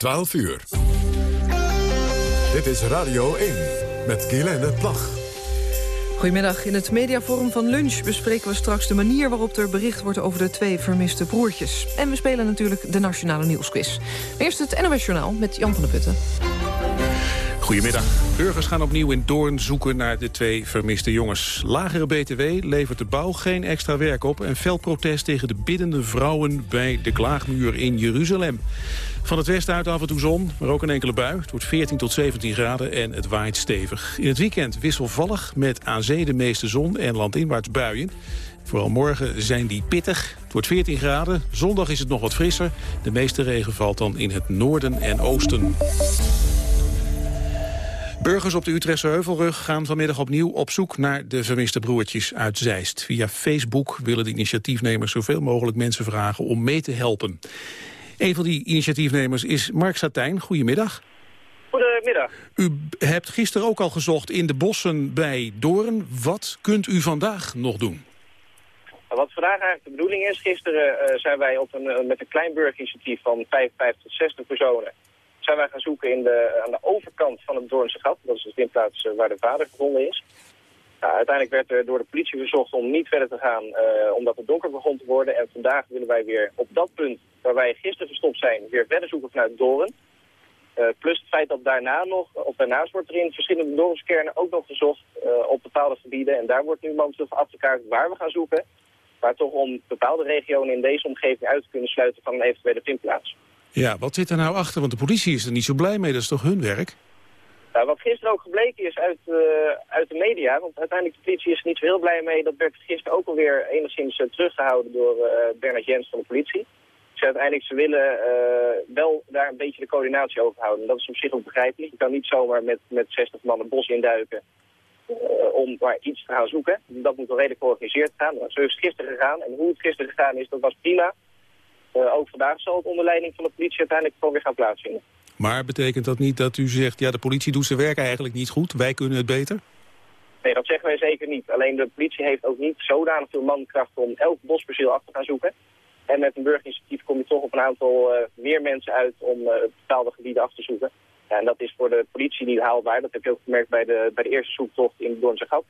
12 uur. Dit is Radio 1 met Guylaine Plag. Goedemiddag. In het mediaforum van Lunch bespreken we straks de manier waarop er bericht wordt over de twee vermiste broertjes. En we spelen natuurlijk de Nationale Nieuwsquiz. Eerst het NOS Journaal met Jan van der Putten. Goedemiddag. Burgers gaan opnieuw in Doorn zoeken naar de twee vermiste jongens. Lagere BTW levert de bouw geen extra werk op... en fel protest tegen de biddende vrouwen bij de klaagmuur in Jeruzalem. Van het westen uit af en toe zon, maar ook een enkele bui. Het wordt 14 tot 17 graden en het waait stevig. In het weekend wisselvallig met aan zee de meeste zon en landinwaarts buien. Vooral morgen zijn die pittig. Het wordt 14 graden. Zondag is het nog wat frisser. De meeste regen valt dan in het noorden en oosten. Burgers op de Utrechtse Heuvelrug gaan vanmiddag opnieuw op zoek naar de vermiste broertjes uit Zeist. Via Facebook willen de initiatiefnemers zoveel mogelijk mensen vragen om mee te helpen. Een van die initiatiefnemers is Mark Satijn. Goedemiddag. Goedemiddag. U hebt gisteren ook al gezocht in de bossen bij Doorn. Wat kunt u vandaag nog doen? Wat vandaag eigenlijk de bedoeling is, gisteren uh, zijn wij op een, uh, met een klein burgerinitiatief van 55 tot 60 personen zijn wij gaan zoeken in de, aan de overkant van het Doornse gat. Dat is de vindplaats uh, waar de vader gevonden is. Uiteindelijk werd er door de politie verzocht om niet verder te gaan, omdat het donker begon te worden. En vandaag willen wij weer op dat punt waar wij gisteren verstopt zijn, weer verder zoeken vanuit Doorn. Uh, plus het feit dat daarna nog, of daarnaast wordt er in verschillende dorpskernen ook nog gezocht op bepaalde gebieden. En daar wordt nu momenteel afgekaart waar we gaan zoeken. Maar toch om bepaalde regionen in deze omgeving uit te kunnen sluiten van een eventuele vindplaats. Ja, wat zit er nou achter? Want de politie is er niet zo blij mee, dat is toch hun werk? Nou, wat gisteren ook gebleken is uit, uh, uit de media, want uiteindelijk de politie is er niet zo heel blij mee. Dat werd gisteren ook alweer enigszins teruggehouden door Bernard Jens van de politie ze uiteindelijk ze willen wel daar een beetje de coördinatie over houden. Dat is op zich ook begrijpelijk. Je kan niet zomaar met, met 60 man het bos induiken om maar iets te gaan zoeken. Dat moet wel redelijk georganiseerd gaan. Zo is het gisteren gegaan. En hoe het gisteren gegaan is, dat was prima. Uh, ook vandaag zal het onder leiding van de politie uiteindelijk gewoon weer gaan plaatsvinden. Maar betekent dat niet dat u zegt, ja de politie doet zijn werk eigenlijk niet goed, wij kunnen het beter? Nee, dat zeggen wij zeker niet. Alleen de politie heeft ook niet zodanig veel mankracht om elk bosperceel af te gaan zoeken. En met een burgerinitiatief kom je toch op een aantal uh, meer mensen uit om uh, bepaalde gebieden af te zoeken. Ja, en dat is voor de politie niet haalbaar. Dat heb je ook gemerkt bij de, bij de eerste zoektocht in Doornse Gat.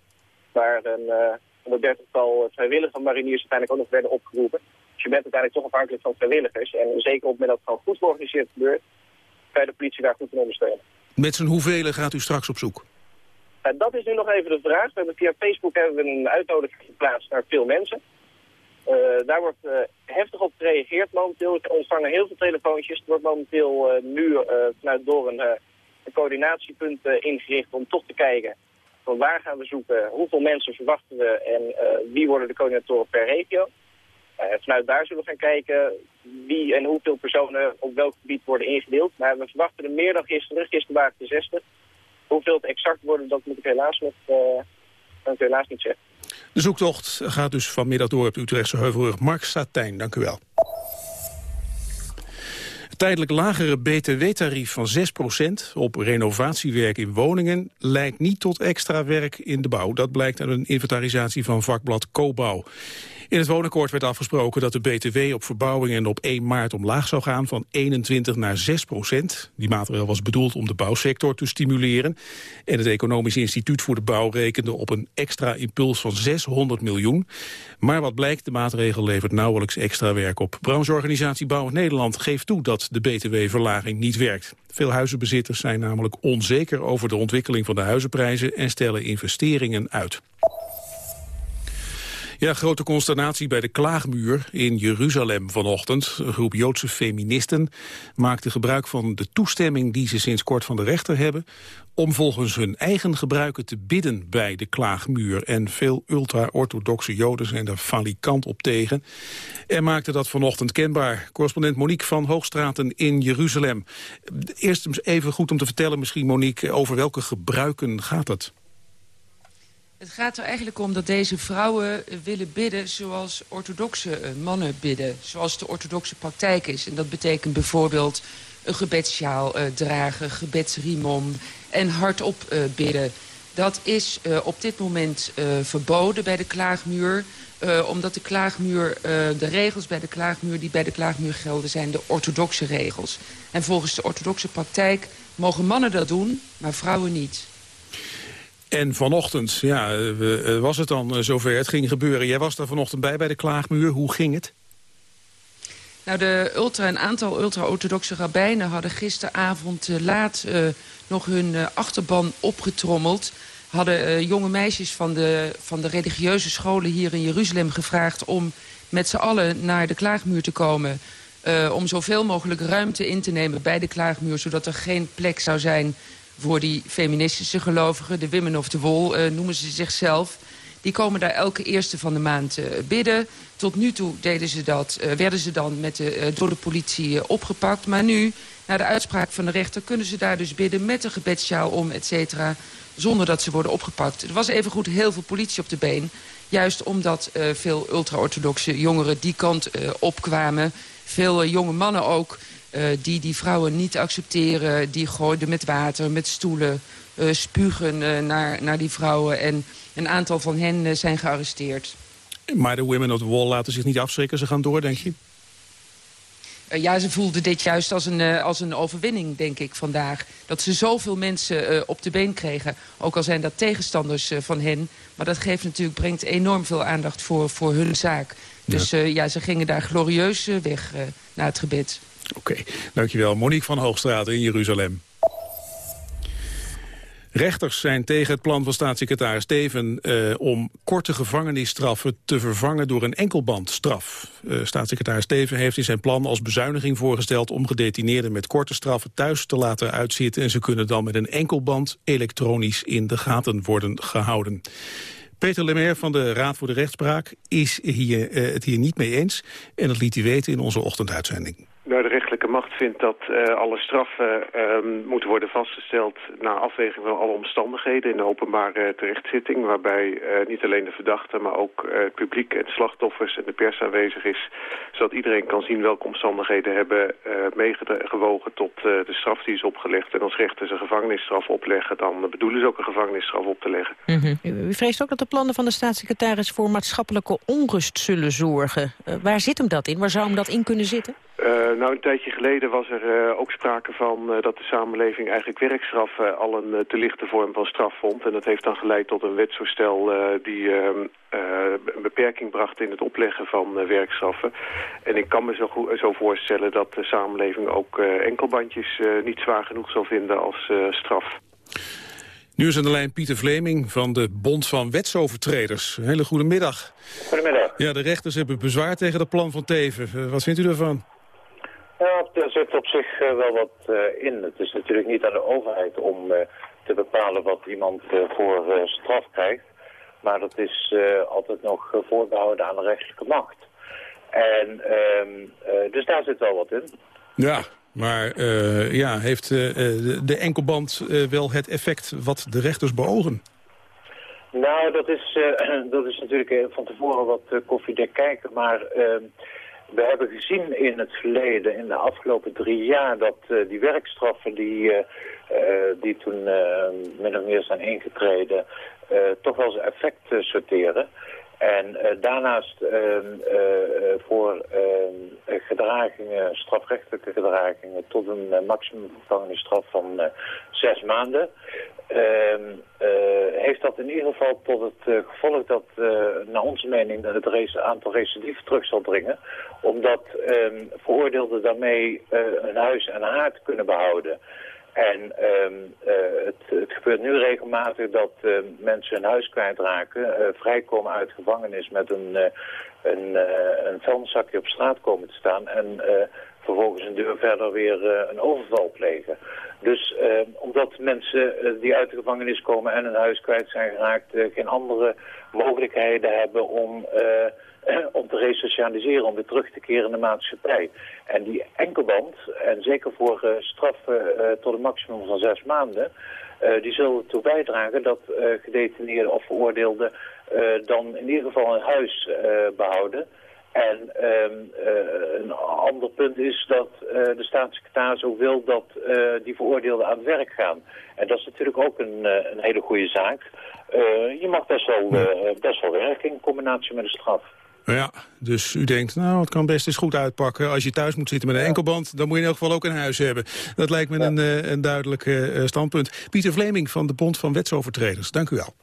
Waar een uh, 130-tal vrijwillige mariniers uiteindelijk ook nog werden opgeroepen. Je bent uiteindelijk toch afhankelijk van vrijwilligers. En zeker op het moment dat het gewoon goed georganiseerd gebeurt, kan je de politie daar goed in ondersteunen. Met z'n hoeveel gaat u straks op zoek? Dat is nu nog even de vraag. We hebben via Facebook hebben we een uitnodiging geplaatst naar veel mensen. Uh, daar wordt uh, heftig op gereageerd momenteel. We ontvangen heel veel telefoontjes. Er wordt momenteel uh, nu vanuit door een, een coördinatiepunt ingericht om toch te kijken van waar gaan we zoeken, hoeveel mensen verwachten we en wie worden de coördinatoren per regio. Vanuit daar zullen we gaan kijken wie en hoeveel personen op welk gebied worden ingedeeld. Maar we verwachten er meer dan gisteren. Gisteren waren het 60. Hoeveel het exact worden, dat moet ik helaas nog kan ik helaas niet zeggen. De zoektocht gaat dus vanmiddag door op Utrechtse Heuvelrug. Mark Satijn, dank u wel. Tijdelijk lagere btw-tarief van 6% op renovatiewerk in woningen... leidt niet tot extra werk in de bouw. Dat blijkt uit een inventarisatie van vakblad Cobouw. In het woonakkoord werd afgesproken dat de BTW op verbouwingen op 1 maart omlaag zou gaan van 21 naar 6 procent. Die maatregel was bedoeld om de bouwsector te stimuleren. En het Economisch Instituut voor de Bouw rekende op een extra impuls van 600 miljoen. Maar wat blijkt, de maatregel levert nauwelijks extra werk op. Brancheorganisatie Bouwend Nederland geeft toe dat de BTW-verlaging niet werkt. Veel huizenbezitters zijn namelijk onzeker over de ontwikkeling van de huizenprijzen en stellen investeringen uit. Ja, grote consternatie bij de Klaagmuur in Jeruzalem vanochtend. Een groep Joodse feministen maakte gebruik van de toestemming die ze sinds kort van de rechter hebben om volgens hun eigen gebruiken te bidden bij de Klaagmuur. En veel ultra-orthodoxe Joden zijn daar falikant op tegen. En maakte dat vanochtend kenbaar. Correspondent Monique van Hoogstraten in Jeruzalem. Eerst even goed om te vertellen misschien, Monique, over welke gebruiken gaat het? Het gaat er eigenlijk om dat deze vrouwen willen bidden zoals orthodoxe eh, mannen bidden. Zoals de orthodoxe praktijk is. En dat betekent bijvoorbeeld een gebedssjaal uh, dragen, gebedsriemom en hardop bidden. Dat is op dit moment verboden bij de klaagmuur. Omdat de klaagmuur, de regels bij de klaagmuur die bij de klaagmuur gelden... zijn de orthodoxe regels. En volgens de orthodoxe praktijk mogen mannen dat doen, maar vrouwen niet. En vanochtend, ja, was het dan zover het ging gebeuren. Jij was daar vanochtend bij bij de klaagmuur. Hoe ging het? Nou, de ultra, een aantal ultra-orthodoxe rabbijnen hadden gisteravond uh, laat nog hun achterban opgetrommeld. Hadden jonge meisjes van de, van de religieuze scholen hier in Jeruzalem gevraagd om met z'n allen naar de klaagmuur te komen. om zoveel mogelijk ruimte in te nemen bij de klaagmuur, zodat er geen plek zou zijn voor die feministische gelovigen. De Women of the Wall noemen ze zichzelf. Die komen daar elke eerste van de maand uh, bidden. Tot nu toe deden ze dat, uh, werden ze dan met de, door de politie opgepakt. Maar nu, na de uitspraak van de rechter... kunnen ze daar dus bidden met een gebedssjaal om, et cetera... zonder dat ze worden opgepakt. Er was evengoed heel veel politie op de been. Juist omdat veel ultra-orthodoxe jongeren die kant opkwamen. Veel jonge mannen ook... die die vrouwen niet accepteren, die gooiden met water, met stoelen, spugen naar, naar die vrouwen. En een aantal van hen eh, zijn gearresteerd. Maar de Women of the Wall laten zich niet afschrikken. Ze gaan door, denk je? Ja, ze voelden dit juist als een, als een overwinning, denk ik, vandaag. Dat ze zoveel mensen op de been kregen. Ook al zijn dat tegenstanders van hen. Maar dat geeft natuurlijk, brengt enorm veel aandacht voor, voor hun zaak. Dus ja, ja ze gingen daar glorieus weg na het gebed. Oké, dankjewel. Monique van Hoogstraat in Jeruzalem. Rechters zijn tegen het plan van staatssecretaris Steven uh, om korte gevangenisstraffen te vervangen door een enkelbandstraf. Uh, staatssecretaris Steven heeft in zijn plan als bezuiniging voorgesteld om gedetineerden met korte straffen thuis te laten uitzitten en ze kunnen dan met een enkelband elektronisch in de gaten worden gehouden. Peter Lemaire van de Raad voor de Rechtspraak is hier, uh, het hier niet mee eens en dat liet hij weten in onze ochtenduitzending. Nou, de rechtelijke macht vindt dat uh, alle straffen uh, moeten worden vastgesteld... na afweging van alle omstandigheden in de openbare terechtzitting... waarbij uh, niet alleen de verdachte, maar ook het publiek en de slachtoffers en de pers aanwezig is... zodat iedereen kan zien welke omstandigheden hebben meegewogen tot de straf die is opgelegd. En als rechters een gevangenisstraf opleggen, dan bedoelen ze ook een gevangenisstraf op te leggen. Mm -hmm. U vreest ook dat de plannen van de staatssecretaris voor maatschappelijke onrust zullen zorgen. waar zit hem dat in? Waar zou hem dat in kunnen zitten? Uh, nou, een tijdje geleden was er uh, ook sprake van uh, dat de samenleving eigenlijk werkstraf al een te lichte vorm van straf vond. En dat heeft dan geleid tot een wetsvoorstel die ehm, een beperking bracht in het opleggen van werkstraffen. En ik kan me zo, goed, zo voorstellen dat de samenleving ook enkelbandjes niet zwaar genoeg zal vinden als straf. Nu is aan de lijn Pieter Vleming van de Bond van Wetsovertreders. Een hele goede middag. Goedemiddag. Ja, de rechters hebben bezwaar tegen het plan van Teven. wat vindt u ervan? Ja, er zit op zich uh, wel wat uh, in. Het is natuurlijk niet aan de overheid om uh, te bepalen wat iemand voor straf krijgt. Maar dat is altijd nog voorbehouden aan de rechterlijke macht. En ehm, dus daar zit wel wat in. Ja, maar ja, heeft de, de enkelband wel het effect wat de rechters beogen? Nou, dat is, dat is natuurlijk van tevoren wat koffiedek kijken, maar ehm, we hebben gezien in het verleden, in de afgelopen drie jaar, dat uh, die werkstraffen die, uh, uh, die toen min of meer zijn ingetreden, toch wel zijn effect sorteren. En daarnaast ehm, voor ehm, gedragingen, strafrechtelijke gedragingen, tot een maximum gevangenisstraf van zes maanden. Ehm, heeft dat in ieder geval tot het gevolg dat, naar onze mening, het aantal recidieven terug zal dringen omdat veroordeelden daarmee een huis en haard kunnen behouden. En um, uh, het, gebeurt nu regelmatig dat uh, mensen hun huis kwijtraken, uh, vrijkomen uit gevangenis met een, een, een vuilniszakje op straat komen te staan en vervolgens een deur verder weer een overval plegen. Dus ehm, omdat mensen die uit de gevangenis komen en hun huis kwijt zijn geraakt geen andere mogelijkheden hebben om om te resocialiseren, om weer terug te keren in de maatschappij. En die enkelband, en zeker voor uh, straffen uh, tot een maximum van zes maanden, die zullen ertoe bijdragen dat gedetineerden of veroordeelden dan in ieder geval een huis behouden. En ehm, een ander punt is dat de staatssecretaris ook wil dat die veroordeelden aan het werk gaan. En dat is natuurlijk ook een, een hele goede zaak. je mag best wel, best wel werken in combinatie met een straf. Ja, dus u denkt, nou, het kan best eens goed uitpakken. Als je thuis moet zitten met een enkelband, dan moet je in elk geval ook een huis hebben. Dat lijkt me een, een duidelijk standpunt. Pieter Vleming van de Bond van Wetsovertreders, dank u wel.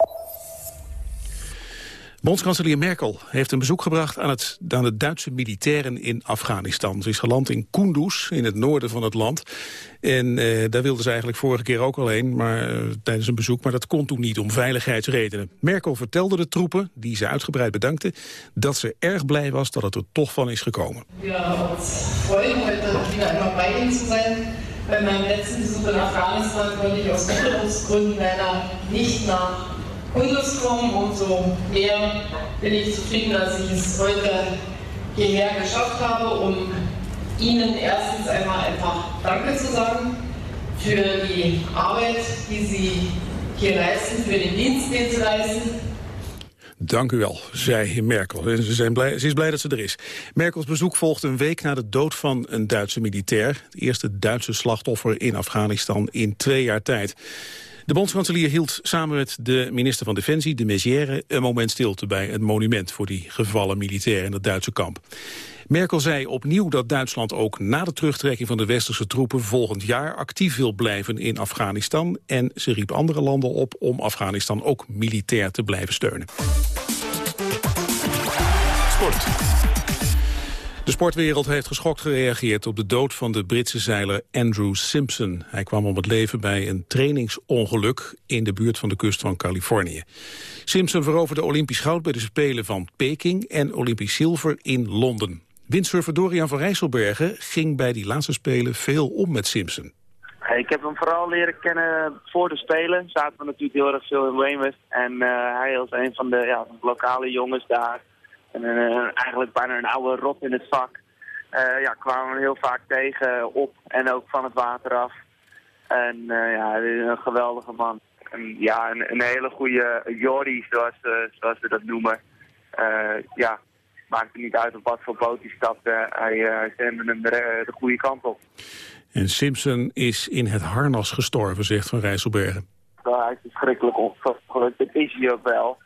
Bondskanselier Merkel heeft een bezoek gebracht aan, het, de Duitse militairen in Afghanistan. Ze is geland in Kunduz, in het noorden van het land. En eh, daar wilde ze eigenlijk vorige keer ook al heen maar, uh, tijdens een bezoek. Maar dat kon toen niet om veiligheidsredenen. Merkel vertelde de troepen, die ze uitgebreid bedankte... dat ze erg blij was dat het er toch van is gekomen. Ja, ons freuen, heute wieder einmal bij Ihnen zu sein. Bei meinem letzten Besuch in Afghanistan konnte ich aus Sicherungsgründen leider nicht nach Kundus kommen. Umso mehr bin ich zufrieden, dass ich es heute hierher geschafft habe, um Ihnen erstens einmal einfach Danke zu sagen für die Arbeit, die Sie hier leisten, für den Dienst, den Sie leisten. Dank u wel, zei Merkel. Ze, zijn blij, ze is blij dat ze er is. Merkels bezoek volgt een week na de dood van een Duitse militair. Het eerste Duitse slachtoffer in Afghanistan in twee jaar tijd. De bondskanselier hield samen met de minister van Defensie, de Maizière, een moment stilte bij het monument voor die gevallen militair in het Duitse kamp. Merkel zei opnieuw dat Duitsland ook na de terugtrekking van de westerse troepen volgend jaar actief wil blijven in Afghanistan. En ze riep andere landen op om Afghanistan ook militair te blijven steunen. De sportwereld heeft geschokt gereageerd op de dood van de Britse zeiler Andrew Simpson. Hij kwam om het leven bij een trainingsongeluk in de buurt van de kust van Californië. Simpson veroverde Olympisch goud bij de Spelen van Peking en Olympisch zilver in Londen. Windsurfer Dorian van Rijsselbergen ging bij die laatste Spelen veel om met Simpson. Ik heb hem vooral leren kennen voor de Spelen. Zaten we natuurlijk heel erg veel in Weymouth. En uh, hij was een van de ja, lokale jongens daar. En uh, eigenlijk bijna een oude rot in het vak. Uh, ja, kwamen we heel vaak tegen op en ook van het water af. En ja, een geweldige man. En, ja, een, een hele goede Jordi, zoals, zoals we dat noemen. ja, maakt het niet uit op wat voor boot hij stapte. Hij zende hem de, de, goede kant op. En Simpson is in het harnas gestorven, zegt Van Rijsselbergen. Ja, hij is verschrikkelijk ongelukkig, dat is hij ook wel.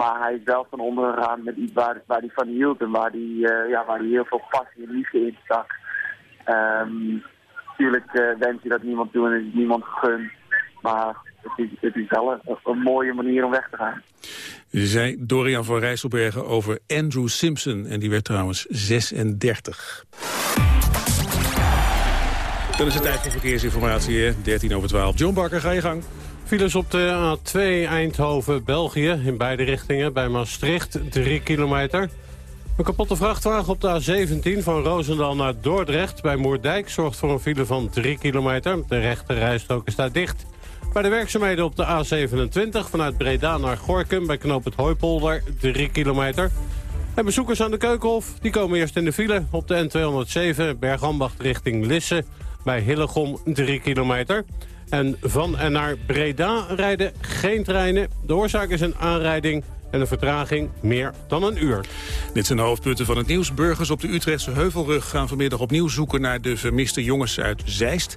Maar hij is wel van onder gegaan met iets waar, waar hij van hield en waar hij, uh, ja, waar hij heel veel passie en liefde in stak. Um, natuurlijk uh, wens je dat niemand doen en is niemand gegund. Maar het is, het is wel een, mooie manier om weg te gaan. Zei Dorian van Rijsselbergen over Andrew Simpson. En die werd trouwens 36. Dan is het tijd voor verkeersinformatie, 13 over 12. John Bakker, ga je gang. Files op de A2 Eindhoven-België in beide richtingen. Bij Maastricht 3 kilometer. Een kapotte vrachtwagen op de A17 van Roosendaal naar Dordrecht bij Moerdijk... zorgt voor een file van 3 kilometer. De rechte rijstrook is daar dicht. Bij de werkzaamheden op de A27 vanuit Breda naar Gorkum... bij knoop het Hooipolder 3 kilometer. En bezoekers aan de Keukenhof die komen eerst in de file op de N207... Bergambacht richting Lisse bij Hillegom 3 kilometer... En van en naar Breda rijden geen treinen. De oorzaak is een aanrijding en een vertraging meer dan een uur. Dit zijn de hoofdpunten van het nieuws. Burgers op de Utrechtse Heuvelrug gaan vanmiddag opnieuw zoeken naar de vermiste jongens uit Zeist.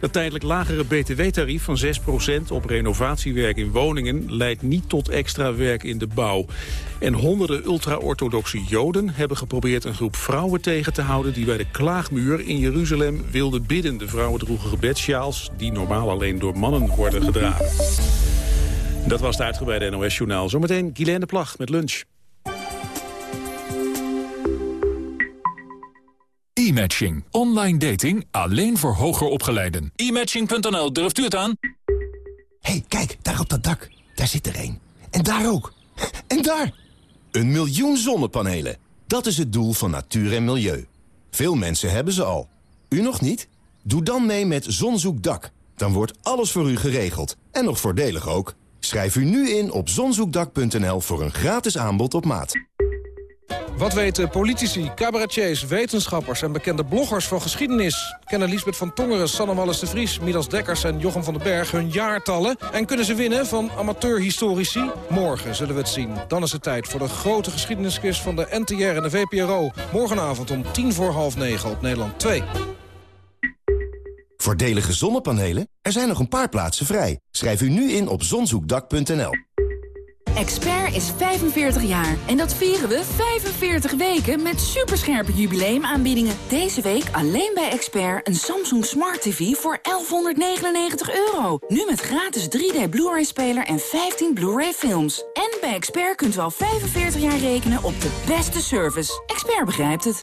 Dat tijdelijk lagere btw-tarief van 6% op renovatiewerk in woningen leidt niet tot extra werk in de bouw. En honderden ultra-orthodoxe joden hebben geprobeerd een groep vrouwen tegen te houden die bij de klaagmuur in Jeruzalem wilden bidden. De vrouwen droegen gebedsjaals die normaal alleen door mannen worden gedragen. Dat was het uitgebreide NOS-journaal. Zometeen Guylaine Plag met lunch. E-matching. Online dating alleen voor hoger opgeleiden. E-matching.nl, durft u het aan? hey, kijk, daar op dat dak. Daar zit er een. En daar ook. En daar! Een miljoen zonnepanelen. Dat is het doel van natuur en milieu. Veel mensen hebben ze al. U nog niet? Doe dan mee met Zonzoekdak. Dan wordt alles voor u geregeld. En nog voordelig ook. Schrijf u nu in op zonzoekdak.nl voor een gratis aanbod op maat. Wat weten politici, cabaretiers, wetenschappers en bekende bloggers van geschiedenis? Kennen Lisbeth van Tongeren, Sanne Wallis de Vries, Midas Dekkers en Jochem van den Berg hun jaartallen? En kunnen ze winnen van amateurhistorici? Morgen zullen we het zien. Dan is het tijd voor de grote geschiedenisquiz van de NTR en de VPRO. Morgenavond om tien voor half negen op Nederland 2. Voordelige zonnepanelen? Er zijn nog een paar plaatsen vrij. Schrijf u nu in op zonzoekdak.nl. Expert is 45 jaar en dat vieren we 45 weken met superscherpe jubileumaanbiedingen. Deze week alleen bij Expert een Samsung Smart TV voor 1199 euro. Nu met gratis 3D Blu-ray speler en 15 Blu-ray films. En bij Expert kunt u al 45 jaar rekenen op de beste service. Expert begrijpt het.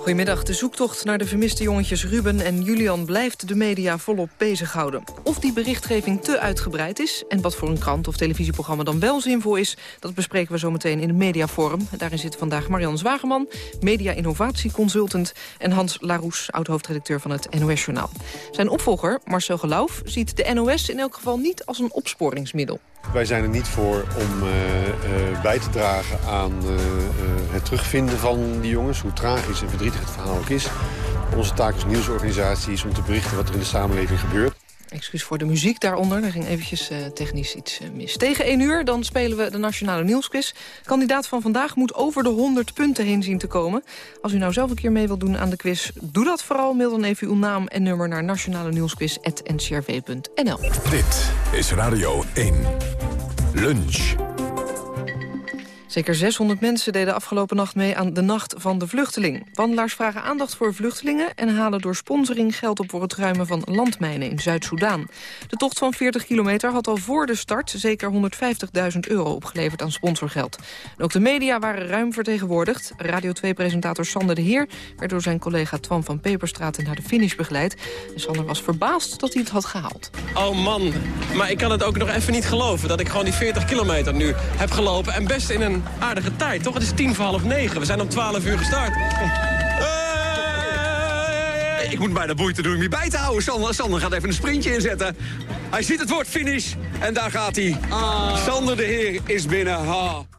Goedemiddag. De zoektocht naar de vermiste jongetjes Ruben en Julian blijft de media volop bezighouden. Of die berichtgeving te uitgebreid is en wat voor een krant of televisieprogramma dan wel zinvol is, dat bespreken we zo meteen in het mediaforum. Daarin zit vandaag Marian Zwageman, media-innovatieconsultant en Hans Laroes, oud-hoofdredacteur van het NOS-journaal. Zijn opvolger, Marcel Geloof, ziet de NOS in elk geval niet als een opsporingsmiddel. Wij zijn er niet voor om uh, uh, bij te dragen aan uh, het terugvinden van die jongens. Hoe tragisch en verdrietig het verhaal ook is. Onze taak als nieuwsorganisatie is om te berichten wat er in de samenleving gebeurt. Excuus voor de muziek daaronder. Er ging eventjes uh, technisch iets uh, mis. Tegen 1 uur dan spelen we de Nationale Nieuwsquiz. Kandidaat van vandaag moet over de 100 punten heen zien te komen. Als u nou zelf een keer mee wilt doen aan de quiz, doe dat vooral. Mail dan even uw naam en nummer naar nationale nieuwsquiz.ncrv.nl. Dit is Radio 1. Lunch. Zeker 600 mensen deden afgelopen nacht mee aan de Nacht van de Vluchteling. Wandelaars vragen aandacht voor vluchtelingen... en halen door sponsoring geld op voor het ruimen van landmijnen in Zuid-Soedan. De tocht van 40 kilometer had al voor de start... zeker 150.000 euro opgeleverd aan sponsorgeld. Ook de media waren ruim vertegenwoordigd. Radio 2-presentator Sander de Heer werd door zijn collega Twan van Peperstraat... naar de finish begeleid. Sander was verbaasd dat hij het had gehaald. Oh man, maar ik kan het ook nog even niet geloven... dat ik gewoon die 40 kilometer nu heb gelopen... en best in een aardige tijd, toch? Het is tien voor half negen. We zijn om 12 uur gestart. Hey! Ik moet bijna boeite doen om je bij te houden. Sander, Sander gaat even een sprintje inzetten. Hij ziet het woord finish. En daar gaat hij. Sander de Heer is binnen. Ha.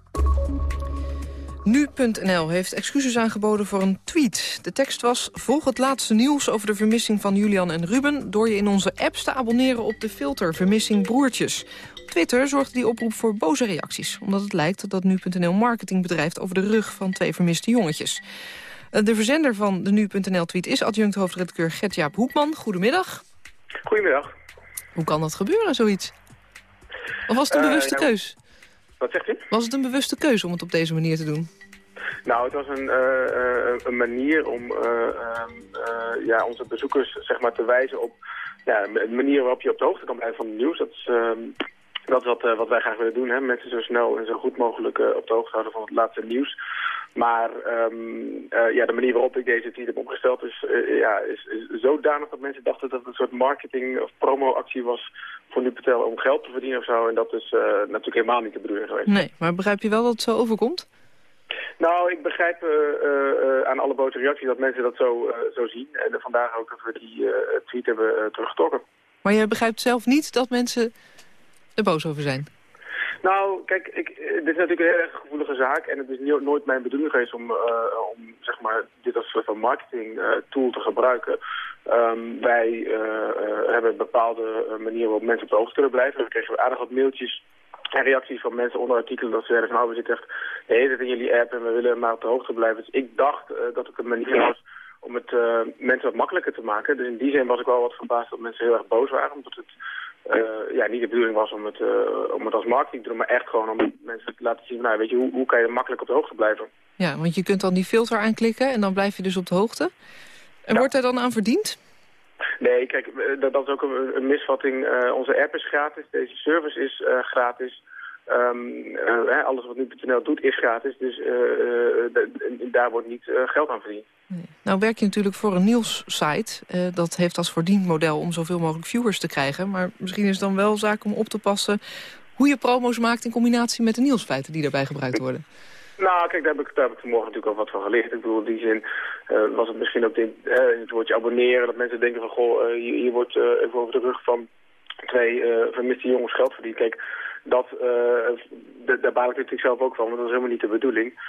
Nu.nl heeft excuses aangeboden voor een tweet. De tekst was, volg het laatste nieuws over de vermissing van Julian en Ruben... door je in onze apps te abonneren op de filter Vermissing Broertjes. Op Twitter zorgde die oproep voor boze reacties... omdat het lijkt dat Nu.nl marketing bedrijft over de rug van twee vermiste jongetjes. De verzender van de Nu.nl-tweet is adjunct hoofdredacteur Gert-Jaap Hoekman. Goedemiddag. Goedemiddag. Hoe kan dat gebeuren, zoiets? Of was het een Uh, bewuste nou, keus? Wat zegt u? Was het een bewuste keuze om het op deze manier te doen? Nou, het was een, eh, eh, een manier om eh, ehm, eh, ja, onze bezoekers zeg maar, te wijzen op ja, een manier waarop je op de hoogte kan blijven van het nieuws. Dat is, ehm, dat is wat, wat wij graag willen doen. Hè? Mensen zo snel en zo goed mogelijk op de hoogte houden van het laatste nieuws. Maar ehm, eh, ja, de manier waarop ik deze tweet heb opgesteld is, eh, ja, is, is zodanig dat mensen dachten dat het een soort marketing- of promoactie was voor NuPatel om geld te verdienen of zo. En dat is eh, natuurlijk helemaal niet de bedoeling geweest. Nee, maar begrijp je wel dat het zo overkomt? Nou, ik begrijp eh, eh, eh, aan alle boze reacties dat mensen dat zo, eh, zo zien. En vandaag ook dat we die eh, tweet hebben eh, teruggetrokken. Maar je begrijpt zelf niet dat mensen er boos over zijn? Nou, kijk, ik, eh, dit is natuurlijk een heel erg gevoelige zaak. En het is nooit mijn bedoeling geweest om, eh, om zeg maar, dit als soort van marketing eh, tool te gebruiken. Ehm, wij hebben bepaalde manieren waarop mensen op de hoogte kunnen blijven. We kregen aardig wat mailtjes en reacties van mensen onder artikelen dat ze zeiden van nou, we zitten echt de in jullie app en we willen maar op de hoogte blijven. Dus ik dacht dat het een manier was om het eh, mensen wat makkelijker te maken. Dus in die zin was ik wel wat verbaasd dat mensen heel erg boos waren. Omdat het eh, ja, niet de bedoeling was om het, eh, om het als marketing te doen, maar echt gewoon om mensen te laten zien van nou, weet je, hoe, hoe kan je makkelijk op de hoogte blijven. Ja, want je kunt dan die filter aanklikken en dan blijf je dus op de hoogte. En wordt er dan aan verdiend? Nee, kijk, dat, dat is ook een, een misvatting. Onze app is gratis, deze service is gratis. Eh, hè, alles wat nu.nl doet is gratis, dus eh, eh, daar wordt niet geld aan verdiend. Nou werk je natuurlijk voor een nieuwssite. Dat heeft als verdienmodel om zoveel mogelijk viewers te krijgen. Maar misschien is het dan wel zaak om op te passen... hoe je promo's maakt in combinatie met de nieuwsfeiten die daarbij gebruikt worden. Nou, kijk, daar heb, ik, daar heb ik vanmorgen natuurlijk al wat van geleerd. Ik bedoel, in die zin uh, was het misschien ook in, uh, het woordje abonneren... dat mensen denken van, goh, uh, hier, hier, wordt even over de rug van twee vermiste jongens geld verdiend. Kijk, dat, daar baal ik natuurlijk zelf ook van, want dat is helemaal niet de bedoeling.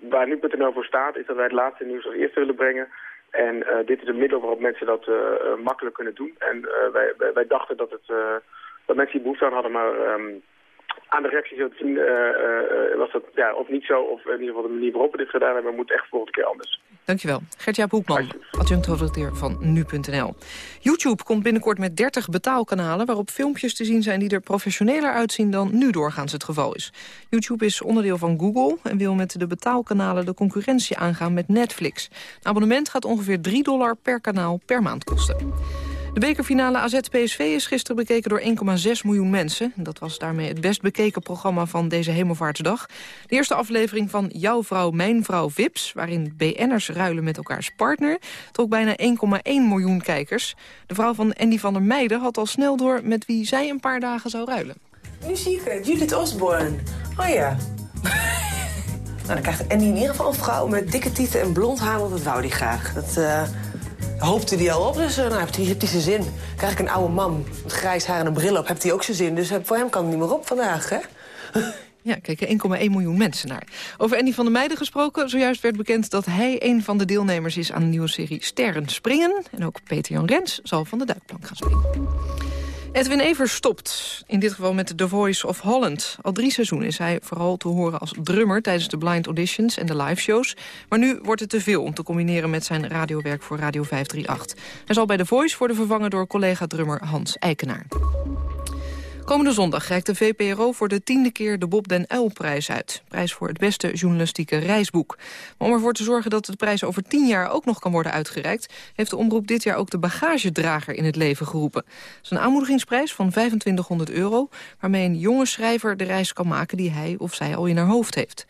waar nu.nl voor staat, is dat wij het laatste nieuws als eerste willen brengen... En dit is een middel waarop mensen dat makkelijk kunnen doen. En wij, wij, wij, dachten dat, het, dat mensen hier behoefte aan hadden, maar... Um, aan de reacties te zien uh, was dat ja, of niet zo, of in ieder geval de manier waarop we dit gedaan hebben, moet echt volgende keer anders. Dankjewel. Gert-Jaap Hoekman, adjunct-hoofdredacteur van Nu.nl. YouTube komt binnenkort met 30 betaalkanalen... waarop filmpjes te zien zijn die er professioneler uitzien... dan nu doorgaans het geval is. YouTube is onderdeel van Google... en wil met de betaalkanalen de concurrentie aangaan met Netflix. Een abonnement gaat ongeveer 3 dollar per kanaal per maand kosten. De bekerfinale AZ-PSV is gisteren bekeken door 1,6 miljoen mensen. Dat was daarmee het best bekeken programma van deze Hemelvaartsdag. De eerste aflevering van Jouw Vrouw, Mijn Vrouw Vips... waarin BN'ers ruilen met elkaars partner... trok bijna 1,1 miljoen kijkers. De vrouw van Andy van der Meijden had al snel door... met wie zij een paar dagen zou ruilen. Nu zie ik het, Judith Osborne. Oh ja. nou, dan krijgt Andy in ieder geval een vrouw met dikke tieten en blond haar... want dat wou hij graag. Dat... Uh hoopte die al op. Dus uh, nou, heeft hij heeft zijn zin. Krijg ik een oude man met grijs haar en een bril op, heeft hij ook zijn zin. Dus uh, voor hem kan het niet meer op vandaag, hè? Ja, kijk, 1,1 miljoen mensen naar. Over Andy van der Meijden gesproken. Zojuist werd bekend dat hij een van de deelnemers is aan de nieuwe serie Sterren Springen. En ook Peter-Jan Rens zal van de duikplank gaan springen. Edwin Evers stopt, in dit geval met The Voice of Holland. Al drie seizoenen is hij vooral te horen als drummer... tijdens de blind auditions en de liveshows. Maar nu wordt het te veel om te combineren met zijn radiowerk voor Radio 538. Hij zal bij The Voice worden vervangen door collega-drummer Hans Eikenaar. Komende zondag reikt de VPRO voor de tiende keer de Bob den Uylprijs uit. Prijs voor het beste journalistieke reisboek. Maar om ervoor te zorgen dat de prijs over tien jaar ook nog kan worden uitgereikt... heeft de omroep dit jaar ook de bagagedrager in het leven geroepen. Het is een aanmoedigingsprijs van 2500 euro... waarmee een jonge schrijver de reis kan maken die hij of zij al in haar hoofd heeft.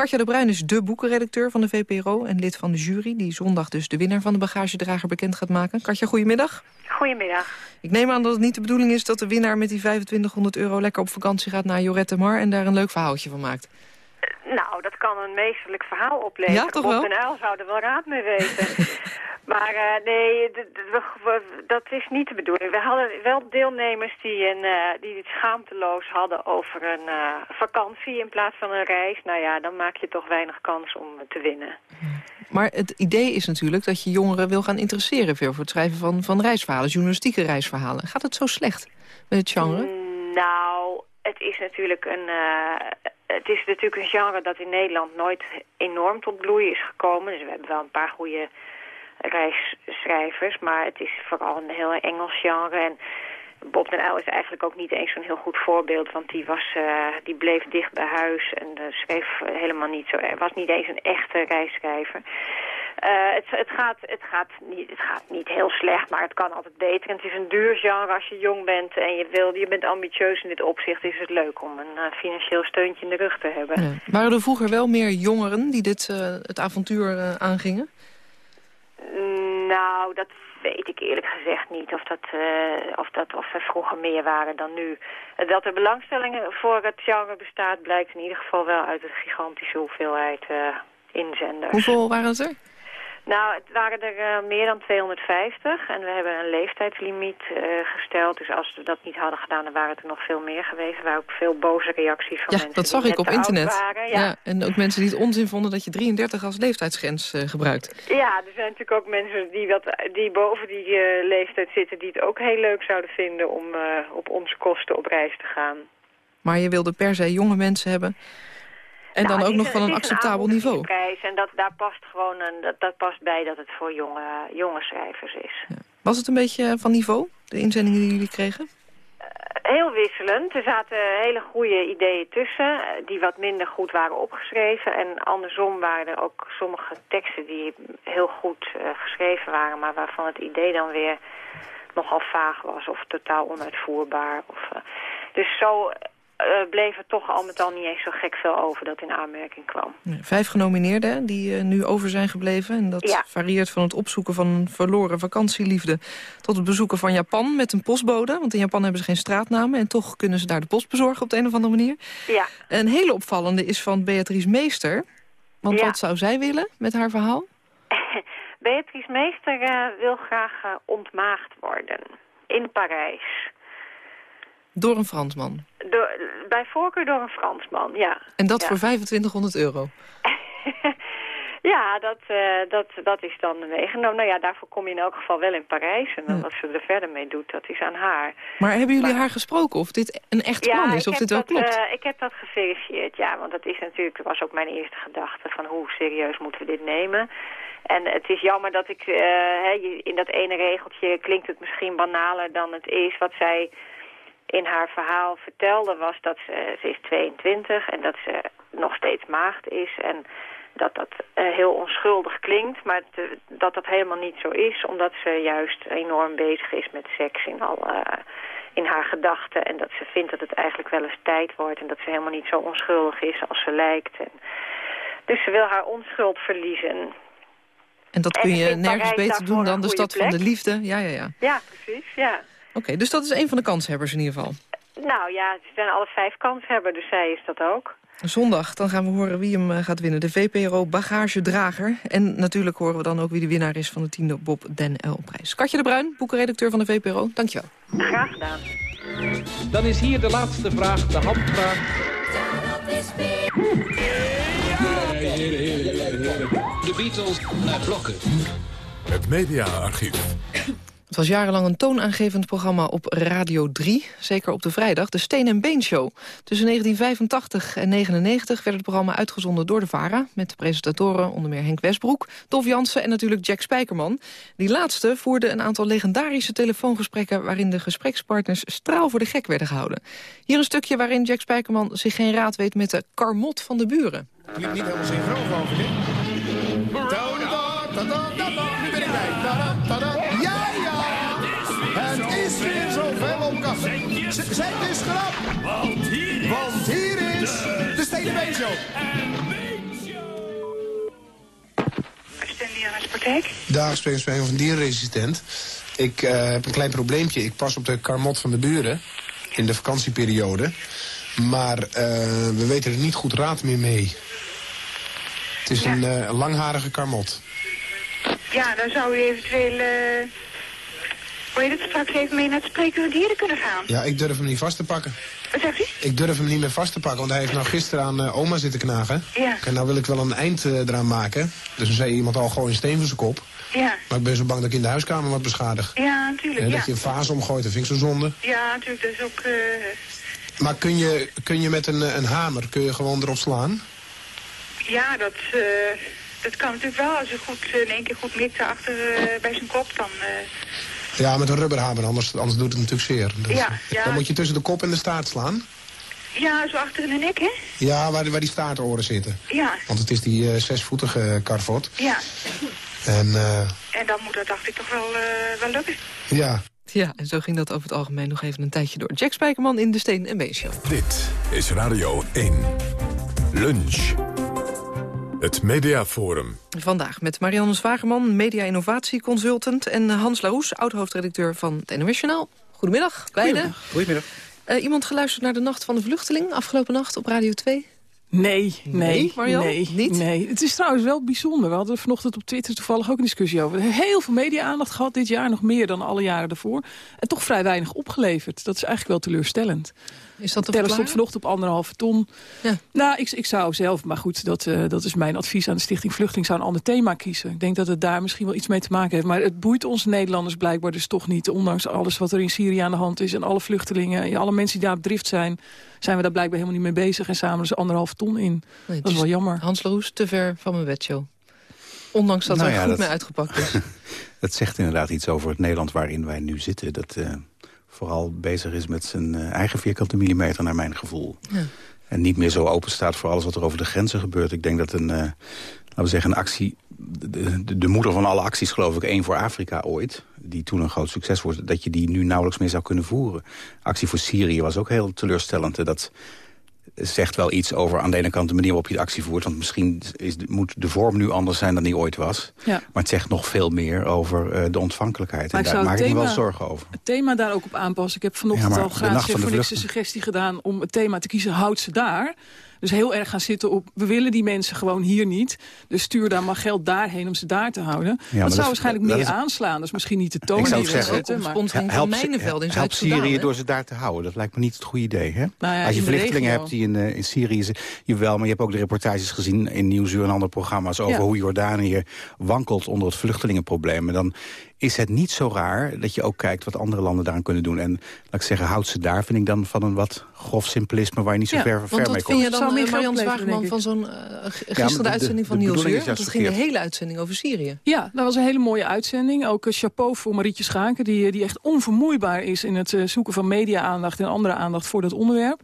Katja de Bruin is de boekenredacteur van de VPRO... en lid van de jury die zondag dus de winnaar van de bagagedrager bekend gaat maken. Katja, goedemiddag. Goedemiddag. Ik neem aan dat het niet de bedoeling is dat de winnaar met die 2500 euro... lekker op vakantie gaat naar Jorette Mar en daar een leuk verhaaltje van maakt. Eh, nou, dat kan een meesterlijk verhaal opleveren. Ja, toch wel? En Uil zou er wel raad mee weten. maar uh, nee, dat is niet de bedoeling. We hadden wel deelnemers die, een, uh, die het schaamteloos hadden over een vakantie in plaats van een reis. Nou ja, dan maak je toch weinig kans om te winnen. Maar het idee is natuurlijk dat je jongeren wil gaan interesseren... voor het schrijven van, van reisverhalen, journalistieke reisverhalen. Gaat het zo slecht met het genre? Mm, nou, het is natuurlijk een... Het is natuurlijk een genre dat in Nederland nooit enorm tot bloei is gekomen. Dus we hebben wel een paar goede reisschrijvers, maar het is vooral een heel Engels genre. En Bob den is eigenlijk ook niet eens zo'n heel goed voorbeeld, want die, was, uh, die bleef dicht bij huis en uh, schreef helemaal niet zo, was niet eens een echte reisschrijver. Het, het, gaat, het, gaat niet, het gaat niet heel slecht, maar het kan altijd beter. En het is een duur genre als je jong bent en je, wil, je bent ambitieus in dit opzicht. Is het leuk om een financieel steuntje in de rug te hebben. Waren er vroeger wel meer jongeren die dit, het avontuur aangingen? Nou, dat weet ik eerlijk gezegd niet of, dat, uh, of, dat, of er vroeger meer waren dan nu. Dat er belangstelling voor het genre bestaat blijkt in ieder geval wel uit de gigantische hoeveelheid uh, inzenders. Hoeveel waren het er? Nou, het waren er uh, meer dan 250 en we hebben een leeftijdslimiet uh, gesteld. Dus als we dat niet hadden gedaan, dan waren het er nog veel meer geweest. Er waren ook veel boze reacties van ja, mensen dat zag ik op internet. Waren, ja. ja. en ook mensen die het onzin vonden dat je 33 als leeftijdsgrens uh, gebruikt. Ja, er zijn natuurlijk ook mensen die, wat, die boven die leeftijd zitten... die het ook heel leuk zouden vinden om op onze kosten op reis te gaan. Maar je wilde per se jonge mensen hebben en nou, dan ook nog van een acceptabel niveau. Prijs en dat, daar past gewoon een, dat, dat past bij dat het voor jonge, jonge schrijvers is. Ja. Was het een beetje van niveau, de inzendingen die jullie kregen? Uh, heel wisselend. Er zaten hele goede ideeën tussen, die wat minder goed waren opgeschreven. En andersom waren er ook sommige teksten die heel goed uh, geschreven waren, maar waarvan het idee dan weer nogal vaag was of totaal onuitvoerbaar. Of, uh, dus zo bleef er toch al met al niet eens zo gek veel over dat in aanmerking kwam. Vijf genomineerden die uh, nu over zijn gebleven. En dat Ja. varieert van het opzoeken van een verloren vakantieliefde... tot het bezoeken van Japan met een postbode. Want in Japan hebben ze geen straatnamen... en toch kunnen ze daar de post bezorgen op de een of andere manier. Ja. Een hele opvallende is van Beatrice Meester. Want Ja. wat zou zij willen met haar verhaal? Beatrice Meester eh, wil graag eh, ontmaagd worden. In Parijs. Door een Fransman. Door, bij voorkeur door een Fransman, ja. En dat ja. voor 2500 euro. Ja, dat, eh, dat, dat is dan meegenomen. Nou ja, daarvoor kom je in elk geval wel in Parijs. En dan Ja. wat ze er verder mee doet, dat is aan haar. Maar hebben jullie haar gesproken of dit een echt plan is? Of dit wel dat, klopt? eh, ik heb dat geverifieerd, ja. Want dat is natuurlijk, was ook mijn eerste gedachte van hoe serieus moeten we dit nemen. En het is jammer dat ik, eh, in dat ene regeltje klinkt het misschien banaler dan het is. Wat zij in haar verhaal vertelde was dat ze, ze is 22 en dat ze nog steeds maagd is. En dat dat eh, heel onschuldig klinkt, maar te- dat dat helemaal niet zo is. Omdat ze juist enorm bezig is met seks in, al, eh, in haar gedachten. En dat ze vindt dat het eigenlijk wel eens tijd wordt. En dat ze helemaal niet zo onschuldig is als ze lijkt. En dus ze wil haar onschuld verliezen. En dat kun je nergens beter doen dan een de stad van de liefde. Ja, ja, ja. Ja, precies, ja. Oké, dus dat is een van de kanshebbers in ieder geval. Nou ja, ze zijn alle vijf kanshebber, dus zij is dat ook. Zondag, dan gaan we horen wie hem eh, gaat winnen. De VPRO Bagagedrager. En natuurlijk horen we dan ook wie de winnaar is van de tiende Bob Den L-prijs. Katje de Bruin, boekenredacteur van de VPRO. Dankjewel. Graag gedaan. Dan is hier de laatste vraag, de handvraag. De Beatles naar blokken. Het mediaarchief. Het was jarenlang een toonaangevend programma op Radio 3. Zeker op de vrijdag, de Steen en Been Show. Tussen 1985 en 1999 werd het programma uitgezonden door de VARA... met presentatoren onder meer Henk Westbroek, Dolf Jansen en natuurlijk Jack Spijkerman. Die laatste voerde een aantal legendarische telefoongesprekken... waarin de gesprekspartners straal voor de gek werden gehouden. Hier een stukje waarin Jack Spijkerman zich geen raad weet met de karmot van de buren. Niet helemaal synchroon, ik, de Stenen Been Show. Dag, spreek ik van dierresistent. Ik eh, heb een klein probleempje. Ik pas op de karmot van de buren in de vakantieperiode. Maar eh, we weten er niet goed raad meer mee. Het is een eh, langharige karmot. Ja, dan zou u eventueel, hoe heet het, straks even mee naar het spreekuur dieren kunnen gaan. Ja, ik durf hem niet vast te pakken. Wat zegt u? Ik durf hem niet meer vast te pakken, want hij heeft nou gisteren aan eh, oma zitten knagen. Ja. En nou wil ik wel een eind eh, eraan maken. Dus dan zei iemand al, gooi een steen voor zijn kop. Ja, Maar ik ben zo bang dat ik in de huiskamer wat beschadig. ja, natuurlijk, En ja. dat je een vaas omgooit, dat vind ik zo zonde. Ja, natuurlijk, dat is ook, eh Maar kun je, kun je met een, een hamer kun je gewoon erop slaan? ja, dat, dat kan natuurlijk wel. Als u goed, in één keer goed mikt achter bij zijn kop, dan... eh Ja, met een rubberhamer, anders, anders doet het natuurlijk zeer. Dus, Ja, ja. Dan moet je tussen de kop en de staart slaan. ja, zo achter in de nek, hè? Ja, waar, die- waar die staartoren zitten. Ja, Want het is die eh, zesvoetige karvot. ja. En eh, En dan moet dat, dacht ik, toch wel, eh, wel lukken. ja, Ja, en zo ging dat over het algemeen nog even een tijdje door. Jack Spijkerman in de Steen en Been Show. Dit is Radio 1. Lunch. Het Mediaforum. Vandaag met Marianne Zwagerman, media-innovatieconsultant... en Hans Laroes, oud-hoofdredacteur van het NOS Journaal. Goedemiddag, beiden. Goedemiddag. Eh, iemand geluisterd naar de Nacht van de Vluchteling afgelopen nacht op Radio 2? Nee, nee, Nee, Niet? nee. Het is trouwens wel bijzonder. We hadden vanochtend op Twitter toevallig ook een discussie over. Heel veel media-aandacht gehad dit jaar, nog meer dan alle jaren daarvoor. En toch vrij weinig opgeleverd. Dat is eigenlijk wel teleurstellend. Is dat Teller stond vanochtend op anderhalve ton. Ja. Nou, ik, ik zou zelf, maar goed, dat, eh, dat is mijn advies aan de Stichting Vluchteling, zou een ander thema kiezen. Ik denk dat het daar misschien wel iets mee te maken heeft. Maar het boeit ons Nederlanders blijkbaar dus toch niet. Ondanks alles wat er in Syrië aan de hand is en alle vluchtelingen, en alle mensen die daar op drift zijn, zijn we daar blijkbaar helemaal niet mee bezig en samen dus anderhalve ton in. Nee, dat is wel jammer. Hans Laroes, te ver van mijn wedshow. Ondanks dat Nou er ja, goed dat- mee uitgepakt is. Dat zegt inderdaad iets over het Nederland waarin wij nu zitten. Dat eh, vooral bezig is met zijn eh, eigen vierkante millimeter, naar mijn gevoel. Ja. En niet meer zo open staat voor alles wat er over de grenzen gebeurt. Ik denk dat een, eh, we zeggen, een actie... De, de, de, moeder van alle acties, geloof ik, één voor Afrika ooit... die toen een groot succes was, dat je die nu nauwelijks meer zou kunnen voeren. Actie voor Syrië was ook heel teleurstellend. Dat zegt wel iets over aan de ene kant de manier waarop je de actie voert. Want misschien is, moet de vorm nu anders zijn dan die ooit was. Ja. Maar het zegt nog veel meer over uh, de ontvankelijkheid. Maar en daar maak ik me wel zorgen over. Het thema daar ook op aanpassen. Ik heb vanochtend ja, al graag voor niks een suggestie gedaan om het thema te kiezen. Houd ze daar. Dus heel erg gaan zitten op, we willen die mensen gewoon hier niet. Dus stuur daar maar geld daarheen om ze daar te houden. Ja, dat zou waarschijnlijk meer aanslaan. Dat is misschien niet de toon die we zetten. Maar... Help, in help Syrië door ze daar te houden. Dat lijkt me niet het goede idee. Hè? Nou ja, Als je vluchtelingen hebt die in, uh, in Syrië... Jawel, maar je hebt ook de reportages gezien in Nieuwsuur en andere programma's... over hoe Jordanië wankelt onder het vluchtelingenprobleem. En dan is het niet zo raar dat je ook kijkt wat andere landen daaraan kunnen doen. En laat ik zeggen, houd ze daar, vind ik dan van een wat grof simplisme... waar je niet zo ver, ver mee komt. wat vind je dan, uh, Marian Zwageman, van zo'n uh, gisteren de, uitzending van Nieuwsuur? Want het ging de hele uitzending over Syrië. Ja, dat was een hele mooie uitzending. Ook uh, chapeau voor Marietje Schaken, die, die echt onvermoeibaar is... in het zoeken van media-aandacht en andere aandacht voor dat onderwerp.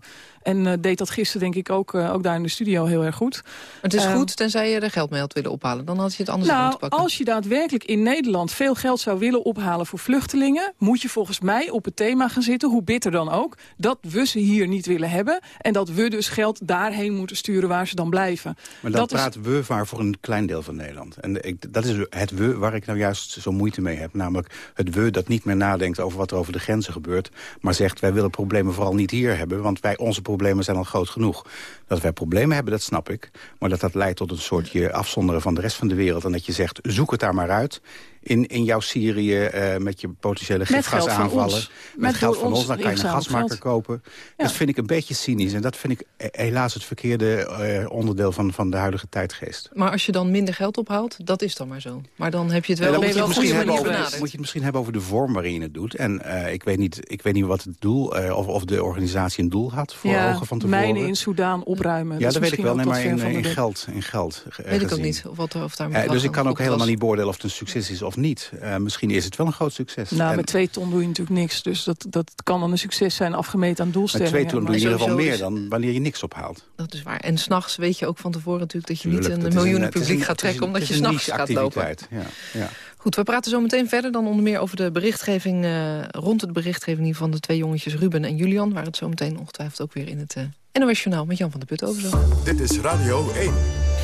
En uh, deed dat gisteren denk ik ook, uh, ook daar in de studio heel erg goed. Het is uh, goed tenzij je er geld mee had willen ophalen. Dan had je het anders nou, moeten pakken. Als je daadwerkelijk in Nederland veel geld zou willen ophalen voor vluchtelingen... moet je volgens mij op het thema gaan zitten, hoe bitter dan ook... dat we ze hier niet willen hebben. En dat we dus geld daarheen moeten sturen waar ze dan blijven. Maar dan dat praten is... we maar voor een klein deel van Nederland. En ik, dat is het we waar ik nou juist zo moeite mee heb. Namelijk het we dat niet meer nadenkt over wat er over de grenzen gebeurt... maar zegt wij willen problemen vooral niet hier hebben... want wij onze problemen zijn al groot genoeg. Dat wij problemen hebben, dat snap ik. Maar dat dat leidt tot een soort je afzonderen van de rest van de wereld... en dat je zegt, zoek het daar maar uit in, in jouw Syrië uh, met je potentiële gifgasaanvallen. Met, met geld van ons, dan kan je een gasmaker kopen. Ja. Dat vind ik een beetje cynisch. En dat vind ik helaas het verkeerde uh, onderdeel van, van de huidige tijdgeest. Maar als je dan minder geld ophaalt, dat is dan maar zo. Maar dan heb je het wel ja, op een goede manier over, Moet je het misschien hebben over de vorm waarin je het doet. En uh, ik, weet niet, ik weet niet wat het doel, of, of de organisatie een doel had voor ja, ogen van tevoren. mijnen in Soudaan opruimen. Ja, dat, dat weet ik wel. Nee, maar in, in geld, in geld Weet ik ook niet. Of, wat, of daar dus ik kan ook helemaal niet beoordelen of het een succes is of niet. misschien is het wel een groot succes. Nou, en met twee ton doe je natuurlijk niks. Dus dat, dat kan dan een succes zijn afgemeten aan doelstellingen. Met twee ton doe je in ieder geval meer dan wanneer je niks ophaalt. Dat is waar. En s'nachts weet je ook van tevoren natuurlijk... dat je niet een miljoenen publiek gaat trekken... omdat je s'nachts gaat lopen. Ja, ja. Goed, we praten zo meteen verder dan onder meer over de berichtgeving... Uh, rond de berichtgeving van de twee jongetjes Ruben en Julian... waar het zo meteen ongetwijfeld ook weer in het uh, NOS Journaal met Jan van der Put over zo. Dit is Radio 1.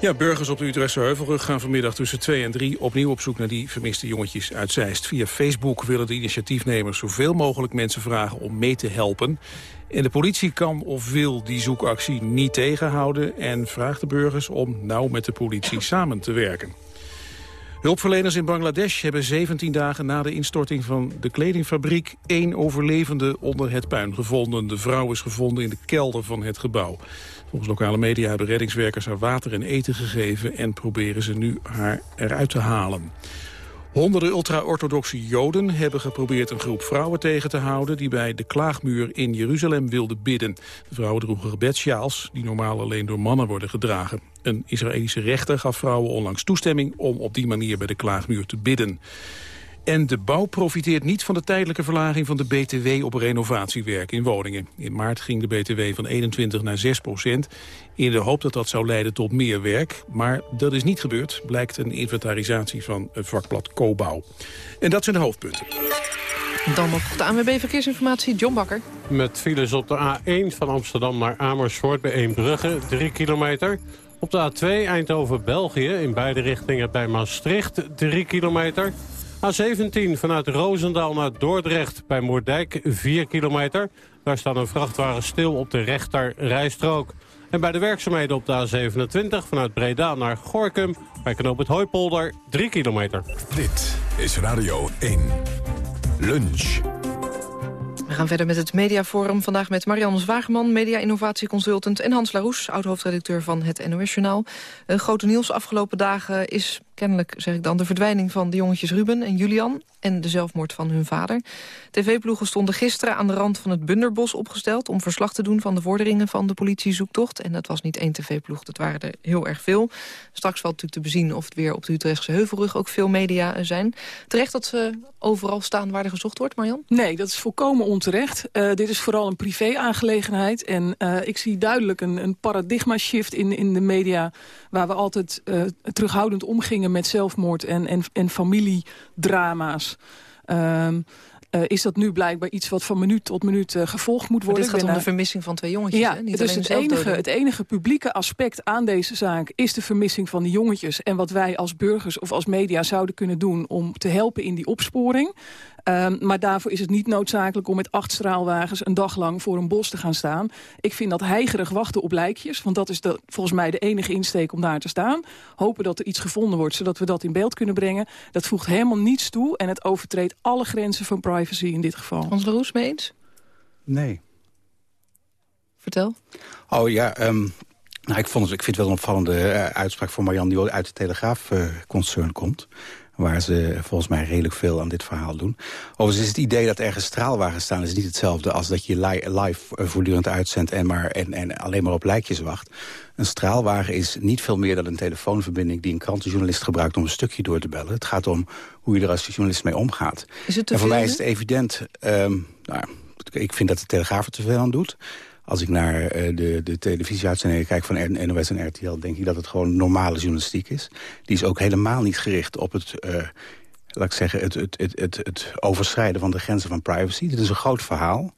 Ja, burgers op de Utrechtse Heuvelrug gaan vanmiddag tussen 2 en 3 opnieuw op zoek naar die vermiste jongetjes uit Zeist. Via Facebook willen de initiatiefnemers zoveel mogelijk mensen vragen om mee te helpen. En de politie kan of wil die zoekactie niet tegenhouden en vraagt de burgers om nauw met de politie samen te werken. Hulpverleners in Bangladesh hebben 17 dagen na de instorting van de kledingfabriek één overlevende onder het puin gevonden. De vrouw is gevonden in de kelder van het gebouw. Volgens lokale media hebben reddingswerkers haar water en eten gegeven... en proberen ze nu haar eruit te halen. Honderden ultra-orthodoxe Joden hebben geprobeerd een groep vrouwen tegen te houden... die bij de klaagmuur in Jeruzalem wilden bidden. De vrouwen droegen gebedsjaals die normaal alleen door mannen worden gedragen. Een Israëlische rechter gaf vrouwen onlangs toestemming om op die manier bij de klaagmuur te bidden. En de bouw profiteert niet van de tijdelijke verlaging van de BTW op renovatiewerk in woningen. In maart ging de BTW van 21 naar 6 procent, in de hoop dat dat zou leiden tot meer werk. Maar dat is niet gebeurd, blijkt een inventarisatie van het vakblad Cobouw. En dat zijn de hoofdpunten. Dan nog de ANWB Verkeersinformatie, John Bakker. Met files op de A1 van Amsterdam naar Amersfoort bij Eembrugge, 3 kilometer... Op de A2 Eindhoven-België in beide richtingen bij Maastricht 3 kilometer. A17 vanuit Roosendaal naar Dordrecht bij Moerdijk 4 kilometer. Daar staat een vrachtwagen stil op de rechter rijstrook. En bij de werkzaamheden op de A27 vanuit Breda naar Gorkum... bij knoop het Hooipolder 3 kilometer. Dit is Radio 1. Lunch. We gaan verder met het mediaforum. Vandaag met Marianne Zwageman, media-innovatieconsultant... en Hans Laroes, oud-hoofdredacteur van het NOS Journaal. Uh, grote nieuws afgelopen dagen is Kennelijk, zeg ik dan, de verdwijning van de jongetjes Ruben en Julian... en de zelfmoord van hun vader. TV-ploegen stonden gisteren aan de rand van het Bunderbos opgesteld... om verslag te doen van de vorderingen van de politiezoektocht. En dat was niet één TV-ploeg, dat waren er heel erg veel. Straks valt natuurlijk te bezien of het weer op de Utrechtse Heuvelrug... ook veel media zijn. Terecht dat ze overal staan waar er gezocht wordt, Marjan? Nee, dat is volkomen onterecht. Uh, dit is vooral een privé-aangelegenheid. En uh, ik zie duidelijk een, een paradigma-shift in, in de media... waar we altijd uh, terughoudend omgingen met zelfmoord en, en, en familiedrama's. Um, uh, is dat nu blijkbaar iets wat van minuut tot minuut uh, gevolgd moet worden. Dit gaat om de vermissing van twee jongetjes, ja, hè? Niet dus het enige, het enige publieke aspect aan deze zaak... is de vermissing van die jongetjes. En wat wij als burgers of als media zouden kunnen doen... om te helpen in die opsporing. Um, maar daarvoor is het niet noodzakelijk om met acht straalwagens... een dag lang voor een bos te gaan staan. Ik vind dat heigerig wachten op lijkjes. Want dat is de, volgens mij de enige insteek om daar te staan. Hopen dat er iets gevonden wordt, zodat we dat in beeld kunnen brengen. Dat voegt helemaal niets toe. En het overtreedt alle grenzen van privacy in dit geval. Hans de Roes, mee eens? Nee. Vertel. Oh ja, um, nou, ik, vond het, ik vind het wel een opvallende uh, uitspraak van Marianne... die uit de Telegraaf-concern uh, komt waar ze volgens mij redelijk veel aan dit verhaal doen. Overigens is het idee dat ergens straalwagens staan... is niet hetzelfde als dat je li live voortdurend uitzendt... En, maar, en, en alleen maar op lijkjes wacht. Een straalwagen is niet veel meer dan een telefoonverbinding... die een krantenjournalist gebruikt om een stukje door te bellen. Het gaat om hoe je er als journalist mee omgaat. Is het te en voor mij is het evident... Um, nou, ik vind dat de Telegraaf er te veel aan doet. Als ik naar uh, de, de televisieuitzendingen kijk van NOS en RTL... denk ik dat het gewoon normale journalistiek is. Die is ook helemaal niet gericht op het... Uh, laat ik zeggen, het, het, het, het, het overschrijden van de grenzen van privacy. Dit is een groot verhaal.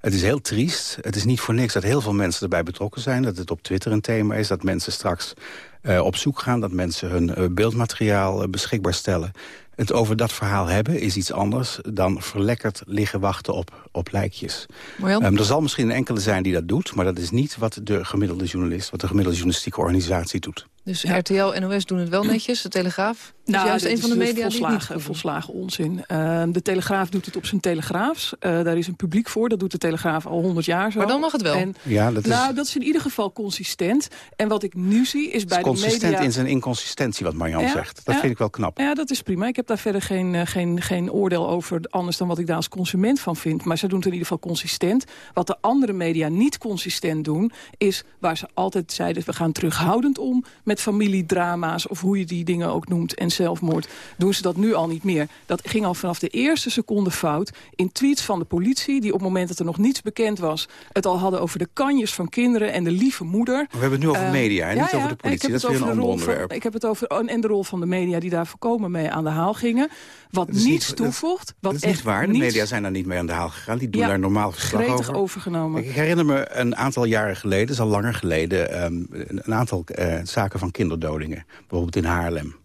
Het is heel triest. Het is niet voor niks dat heel veel mensen erbij betrokken zijn. Dat het op Twitter een thema is. Dat mensen straks uh, op zoek gaan. Dat mensen hun beeldmateriaal beschikbaar stellen. Het over dat verhaal hebben is iets anders dan verlekkerd liggen wachten op, op lijkjes. Um, er zal misschien een enkele zijn die dat doet... maar dat is niet wat de gemiddelde journalist... wat de gemiddelde journalistieke organisatie doet. Dus ja. RTL en NOS doen het wel netjes, de Telegraaf? Nou, is juist een van de media volslagen, die niet volslagen onzin. Uh, de Telegraaf doet het op zijn Telegraafs. Uh, daar is een publiek voor. Dat doet de Telegraaf al honderd jaar zo. Maar dan mag het wel. En, ja, dat is... Nou, dat is in ieder geval consistent. En wat ik nu zie is bij is de consistent media... in zijn inconsistentie, wat Marjan ja, zegt. Dat ja, vind ik wel knap. Ja, dat is prima. Ik heb daar verder geen, uh, geen, geen oordeel over... anders dan wat ik daar als consument van vind. Maar ze doen het in ieder geval consistent. Wat de andere media niet consistent doen... is waar ze altijd zeiden... we gaan terughoudend om met familiedrama's... of hoe je die dingen ook noemt, en zelfmoord doen ze dat nu al niet meer. Dat ging al vanaf de eerste seconde fout. In tweets van de politie, die op het moment dat er nog niets bekend was... het al hadden over de kanjes van kinderen en de lieve moeder. We hebben het nu over Uh, media en ja, niet over de politie. Dat is weer een de ander van- onderwerp. ik heb het over en de rol van de media die daar voorkomen mee aan de haal gingen. Wat niets niet- dat- toevoegt. Wat Dat is niet echt waar. De niets- media zijn daar niet mee aan de haal gegaan. Die doen Ja, daar normaal gretig over. overgenomen. Ik herinner me een aantal jaren geleden, is al langer geleden... Um, een aantal uh, zaken van kinderdodingen. Bijvoorbeeld in Haarlem.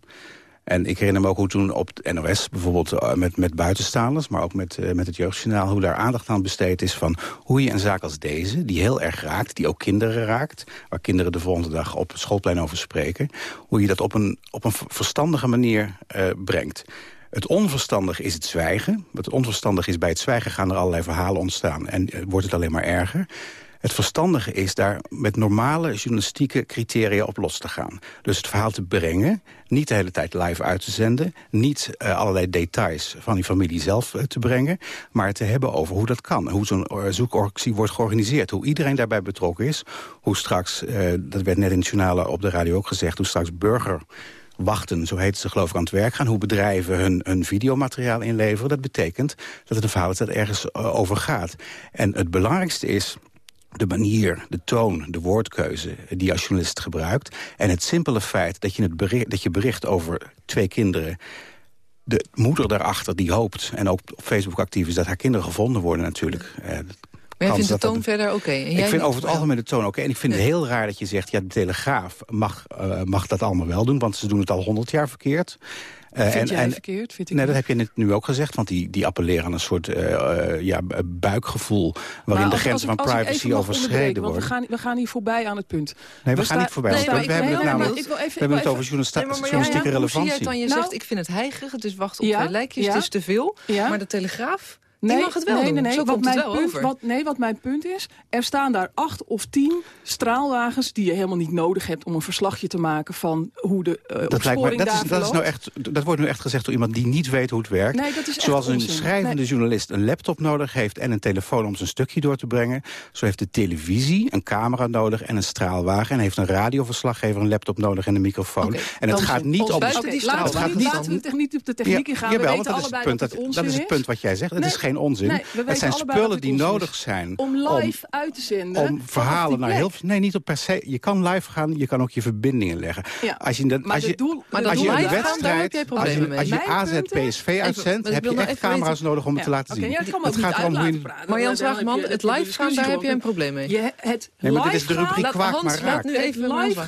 En ik herinner me ook hoe toen op de NOS, bijvoorbeeld uh, met, met buitenstaanders... maar ook met, uh, met het jeugdjournaal, hoe daar aandacht aan besteed is... van hoe je een zaak als deze, die heel erg raakt, die ook kinderen raakt... waar kinderen de volgende dag op het schoolplein over spreken... hoe je dat op een, op een verstandige manier uh, brengt. Het onverstandig is het zwijgen. Het onverstandig is bij het zwijgen gaan er allerlei verhalen ontstaan... en uh, wordt het alleen maar erger. Het verstandige is daar met normale journalistieke criteria op los te gaan. Dus het verhaal te brengen, niet de hele tijd live uit te zenden... niet uh, allerlei details van die familie zelf uh, te brengen... maar te hebben over hoe dat kan. Hoe zo'n zoekactie wordt georganiseerd. Hoe iedereen daarbij betrokken is. Hoe straks, dat werd net in het journaal op de radio ook gezegd... hoe straks burger wachten, zo heet ze geloof ik, aan het werk gaan. Hoe bedrijven hun, videomateriaal inleveren. Dat betekent dat het een verhaal is dat ergens uh, over gaat. En het belangrijkste is de manier, de toon, de woordkeuze die als journalist gebruikt. En het simpele feit dat je, het bericht, dat je bericht over twee kinderen... de moeder daarachter die hoopt en ook op Facebook actief is... dat haar kinderen gevonden worden natuurlijk. Eh, maar jij vindt de toon dat, verder oké? Okay. Ik vind over het algemeen de toon oké. Okay. En ik vind nee. het heel raar dat je zegt... ja, de Telegraaf mag, uh, mag dat allemaal wel doen... want ze doen het al honderd jaar verkeerd. Uh, vind en, jij en, verkeerd? Vind ik nee, dat heb je net nu ook gezegd. Want die, die appelleren aan een soort uh, uh, ja, buikgevoel... waarin als, de grenzen van privacy overschreden worden. We gaan, we gaan hier voorbij aan het punt. Nee, we, we gaan niet voorbij. Nee, we, we hebben het namelijk ik wil even, we hebben het over journalistieke relevantie. Hoe zie je het dan? Je nou, zegt, ik vind het heigerig. Het is wachten op twee lijkjes. het is te veel. Maar de Telegraaf Die mag het wel nee, doen. Nee, nee, Zo wat komt het mijn wel punt, over. Wat, nee, wat mijn punt is, er staan daar acht of tien straalwagens... die je helemaal niet nodig hebt om een verslagje te maken... van hoe de uh, dat, lijkt me, opsporing dat, daar is, dat, is nou echt, dat wordt nu echt gezegd door iemand die niet weet hoe het werkt. Nee, dat is echt Zoals een onzin. schrijvende Nee. journalist een laptop nodig heeft... en een telefoon om zijn stukje door te brengen. Zo heeft de televisie een camera nodig en een straalwagen... en heeft een radioverslaggever een laptop nodig en een microfoon. en het gaat niet om... straalwagen. het gaat Laten we- laten we niet op de techniek Ja, ingaan. Jawel, we weten dat is het allebei punt dat het dat, is het punt wat jij zegt. Het Nee, is geen onzin. nee, we het zijn spullen die nodig zijn Om live uit te zenden. om verhalen naar heel nee niet op per se je kan live gaan je kan ook je verbindingen leggen Ja. als je dat Maar als je doel- Maar als je een live gaan, daar wedstrijd heb jij als je, problemen mee. als je AZ PSV uitzendt heb je echt camera's weten- nodig om het te laten zien ja, het gaat erom hoe je. Marjan je- heb het je live gaan, daar heb jij een probleem mee. Je, het Nee, maar dit live is de rubriek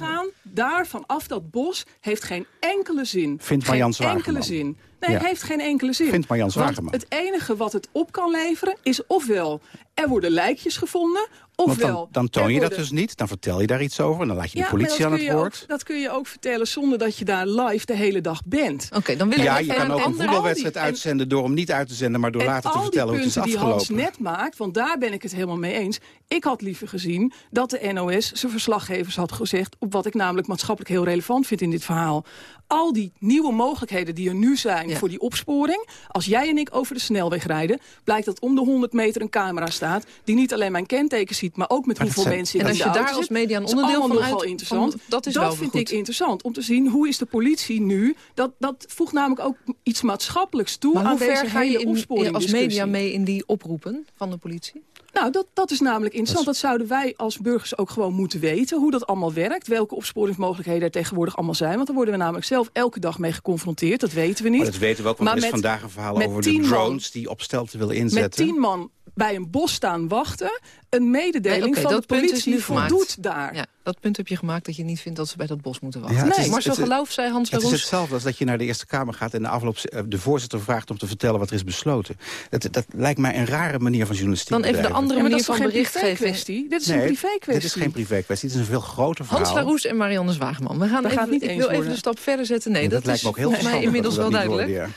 gaan, daar vanaf dat bos, heeft geen enkele zin. Vindt Marjan Zwageman. enkele zin. Nee, Ja. heeft geen enkele zin. Vindt Marjan Zwageman. het enige wat het op kan leveren is ofwel er worden lijkjes gevonden, ofwel... dan, dan toon je dat dus niet, dan vertel je daar iets over... en dan laat je de politie aan het woord. Ook, dat kun je ook vertellen zonder dat je daar live de hele dag bent. Oké, dan wil ik Ja, je kan ook een voetbalwedstrijd en- uitzenden... door hem niet uit te zenden, maar door later te vertellen hoe die het is punten die Hans afgelopen. net maakt, want daar ben ik het helemaal mee eens. Ik had liever gezien dat de NOS zijn verslaggevers had gezegd... op wat ik namelijk maatschappelijk heel relevant vind in dit verhaal. Al die nieuwe mogelijkheden die er nu zijn Ja. voor die opsporing... als jij en ik over de snelweg rijden... blijkt dat om de 100 meter een camera staat... die niet alleen mijn kenteken ziet, maar ook met Maar dat hoeveel zijn- mensen En in als de je auto daar als media een Dat is onderdeel allemaal van nogal uit- interessant. van- dat is wel vind goed. ik interessant, om te zien hoe is de politie nu... dat, dat voegt namelijk ook iets maatschappelijks toe Maar aan hoe deze ver ga je hele in, opsporing als media mee in die oproepen van de politie? nou, dat, dat is namelijk interessant. Dat, zouden wij als burgers ook gewoon moeten weten. Hoe dat allemaal werkt. Welke opsporingsmogelijkheden er tegenwoordig allemaal zijn. Want daar worden we namelijk zelf elke dag mee geconfronteerd. Dat weten we niet. Maar dat weten we ook, want Maar er is met- vandaag een verhaal met over de man- drones... die op stelten willen Met inzetten. tien man bij een bos staan wachten. Een mededeling Nee, van de politie voldoet daar. Ja, dat punt heb je gemaakt dat je niet vindt dat ze bij dat bos moeten wachten. Ja, nee, is- maar zo geloof zei Hans Het is hetzelfde als dat je naar de Eerste Kamer gaat... en de afloop de voorzitter vraagt om te vertellen wat er is besloten. Dat, dat lijkt mij een rare manier van journalistiek Dan even de andere Ja, manier van berichtgeving. Dit is Nee, een privékwestie. Dit is geen privékwestie, dit is een veel groter verhaal. Hans Laroes en Marianne Zwageman. We gaan Dat even, gaat niet ik wil even de stap verder zetten. Nee, Ja, dat, dat lijkt is me ook heel volgens mij inmiddels wel niet duidelijk.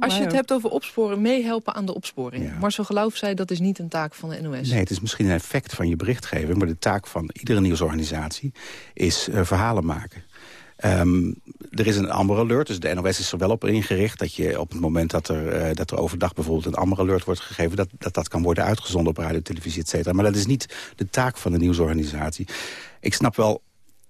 Als je het hebt over opsporen, meehelpen aan de opsporing. Marcel Geloof zei dat is niet een taak van de NOS. Nee, het is misschien een effect van je berichtgeving... maar de taak van iedere nieuwsorganisatie is eh, verhalen maken. Ehm, er is een Amber Alert, dus de NOS is er wel op ingericht... dat je op het moment dat er, eh, dat er overdag bijvoorbeeld een Amber Alert wordt gegeven... dat dat, dat kan worden uitgezonden op radio, televisie, et cetera. Maar dat is niet de taak van de nieuwsorganisatie. Ik snap wel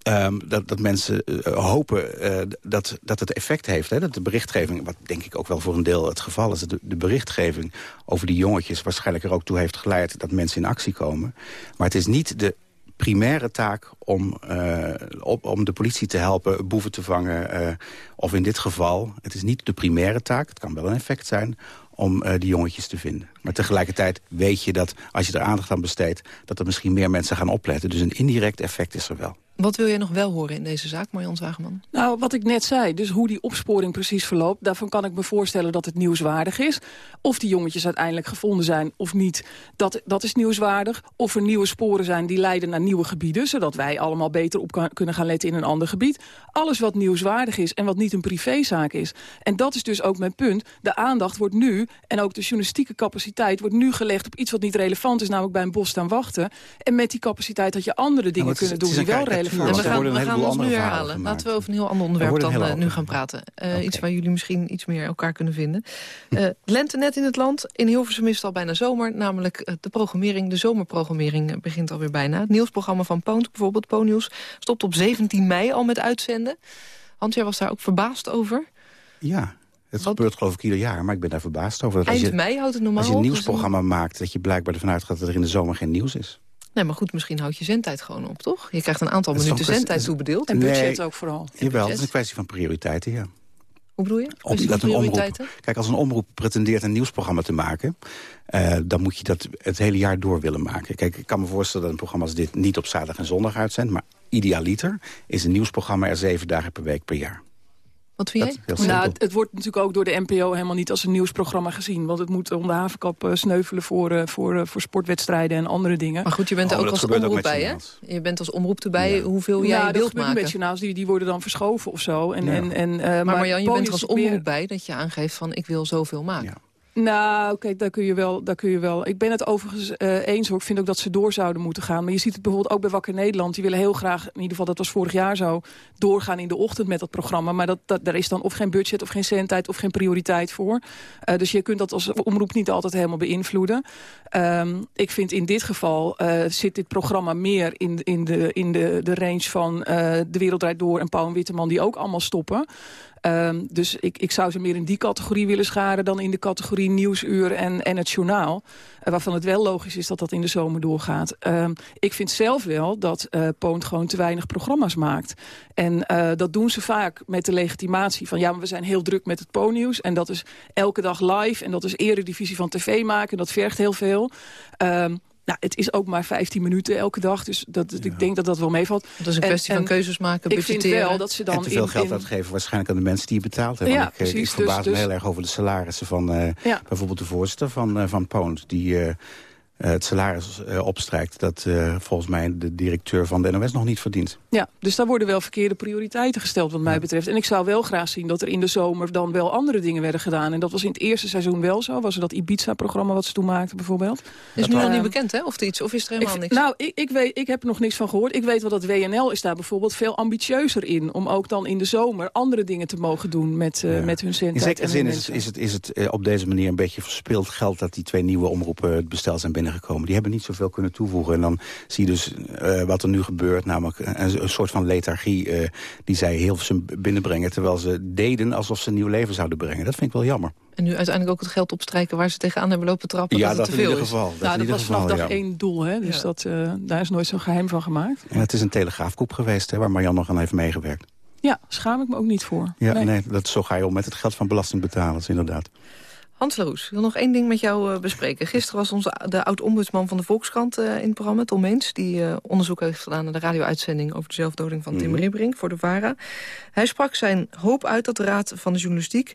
ehm, dat, dat mensen eh, hopen eh, dat, dat het effect heeft. Hè? Dat de berichtgeving, wat denk ik ook wel voor een deel het geval is... de, berichtgeving over die jongetjes waarschijnlijk er ook toe heeft geleid... dat mensen in actie komen. Maar het is niet de primaire taak om, eh, om de politie te helpen boeven te vangen. of in dit geval, het is niet de primaire taak, het kan wel een effect zijn om die jongetjes te vinden. Maar tegelijkertijd weet je dat als je er aandacht aan besteedt... dat er misschien meer mensen gaan opletten. Dus een indirect effect is er wel. Wat wil jij nog wel horen in deze zaak, Marjan Zwageman? Nou, wat ik net zei, dus hoe die opsporing precies verloopt... daarvan kan ik me voorstellen dat het nieuwswaardig is. Of die jongetjes uiteindelijk gevonden zijn of niet, dat, dat is nieuwswaardig. Of er nieuwe sporen zijn die leiden naar nieuwe gebieden... zodat wij allemaal beter op kan- kunnen gaan letten in een ander gebied. Alles wat nieuwswaardig is en wat niet een privézaak is. En dat is dus ook mijn punt. De aandacht wordt nu, en ook de journalistieke capaciteit... wordt nu gelegd op iets wat niet relevant is, namelijk bij een bos staan wachten. En met die capaciteit had je andere dingen is- kunnen doen die wel karikatuur, relevant we gaan, we gaan ons nu herhalen. Laten we over een heel ander onderwerp dan eh, nu gaan praten. Eh, Iets waar jullie misschien iets meer elkaar kunnen vinden. Eh lente net in het land. In Hilversum is het al bijna zomer. Namelijk de programmering, de zomerprogrammering begint alweer bijna. Het nieuwsprogramma van Poont, bijvoorbeeld Po-nieuws... stopt op 17 mei al met uitzenden. Hans, jij was daar ook verbaasd over. Ja, het gebeurt geloof ik ieder jaar, maar ik ben daar verbaasd over. Dat als Eind je, mei houdt het normaal Als je een op, dus nieuwsprogramma maakt, dat je blijkbaar ervan uitgaat dat er in de zomer geen nieuws is. Nee, maar goed, misschien houd je zendtijd gewoon op, toch? Je krijgt een aantal minuten zendtijd toebedeeld. En Nee. budget ook vooral. Jawel, het is een kwestie van prioriteiten, ja. Hoe bedoel je? Om, dat een omroep, kijk, als een omroep pretendeert een nieuwsprogramma te maken... eh, dan moet je dat het hele jaar door willen maken. Kijk, ik kan me voorstellen dat een programma als dit niet op zaterdag en zondag uitzendt... maar idealiter is een nieuwsprogramma er zeven dagen per week per jaar. Wat vind Dat jij? is heel Nou, het, het wordt natuurlijk ook door de NPO helemaal niet als een nieuwsprogramma gezien. Want het moet om de havenkap eh, sneuvelen voor, eh, voor, eh, voor sportwedstrijden en andere dingen. Maar goed, je bent er Oh, ook dat als gebeurt ook omroep bij, hè? Je bent als omroep erbij hoeveel ja, jij dat wilt gebeurt maken. met journaals, die, die worden dan verschoven of zo. En, Ja. en, en, eh, Maar Marjan, je bent er als meer- omroep bij dat je aangeeft van ik wil zoveel maken. Nou, kijk, daar kun je wel. Daar kun je wel. Ik ben het overigens uh, eens hoor. Ik vind ook dat ze door zouden moeten gaan. Maar je ziet het bijvoorbeeld ook bij Wakker Nederland. Die willen heel graag, in ieder geval dat was vorig jaar zo... doorgaan in de ochtend met dat programma. Maar dat, dat, daar is dan of geen budget of geen zendtijd of geen prioriteit voor. Uh, dus je kunt dat als omroep niet altijd helemaal beïnvloeden. Um, ik vind in dit geval uh, zit dit programma meer in, in, de, in de, de range van De Wereld Door en Pauw en Witteman... die ook allemaal stoppen. Um, dus ik, ik zou ze meer in die categorie willen scharen... dan in de categorie Nieuwsuur en, en het journaal. Uh, waarvan het wel logisch is dat dat in de zomer doorgaat. Um, ik vind zelf wel dat uh, Poont gewoon te weinig programma's maakt. En uh, dat doen ze vaak met de legitimatie van... ja, maar we zijn heel druk met het Po-nieuws. En dat is elke dag live. En dat is eredivisie van tv maken. En dat vergt heel veel. Um, nou, het is ook maar 15 minuten elke dag, dus dat, ja. ik denk dat dat wel meevalt. Dat is een kwestie en, van keuzes maken, Ik vind wel dat ze dan... En te veel in, geld uitgeven waarschijnlijk aan de mensen die je betaald hebben. Ja, ik, precies, ik verbaas dus, me dus, heel erg over de salarissen van uh, ja. bijvoorbeeld de voorzitter van, uh, van Poont. Die uh, het salaris opstrijkt dat volgens mij de directeur van de NOS nog niet verdient. Ja, dus daar worden wel verkeerde prioriteiten gesteld wat mij ja. betreft. En ik zou wel graag zien dat er in de zomer dan wel andere dingen werden gedaan. En dat was in het eerste seizoen wel zo. Was er dat Ibiza-programma wat ze toen maakten bijvoorbeeld. Is nu al niet bekend hè, of iets? Of is er helemaal ik, niks? Nou, ik, ik, weet, ik heb er nog niks van gehoord. Ik weet wel dat WNL is daar bijvoorbeeld veel ambitieuzer in. Om ook dan in de zomer andere dingen te mogen doen met, uh, ja. met hun zendtijd. In zekere zin is het, is het, is het uh, op deze manier een beetje verspild geld... dat die twee nieuwe omroepen het bestel zijn binnengekomen. Die hebben niet zoveel kunnen toevoegen. En dan zie je dus uh, wat er nu gebeurt. Namelijk een, een soort van lethargie uh, die zij heel veel binnenbrengen... terwijl ze deden alsof ze een nieuw leven zouden brengen. Dat vind ik wel jammer. En nu uiteindelijk ook het geld opstrijken waar ze tegenaan hebben lopen trappen. Ja, dat, dat het te veel in ieder geval. Is. Dat, nou, dat was geval, vanaf dag ja. één doel, hè? dus ja. dat, uh, daar is nooit zo'n geheim van gemaakt. En het is een telegraafkoep geweest hè, waar Marjan nog aan heeft meegewerkt. Ja, schaam ik me ook niet voor. Ja, nee, nee dat, zo ga je om met het geld van belastingbetalers, inderdaad. Hans Laroes, ik wil nog één ding met jou uh, bespreken. Gisteren was onze, de oud-ombudsman van de Volkskrant uh, in het programma, Tom Meens... die uh, onderzoek heeft gedaan naar de radio-uitzending... over de zelfdoding van Tim mm -hmm. Voor de VARA. Hij sprak zijn hoop uit dat de Raad van de Journalistiek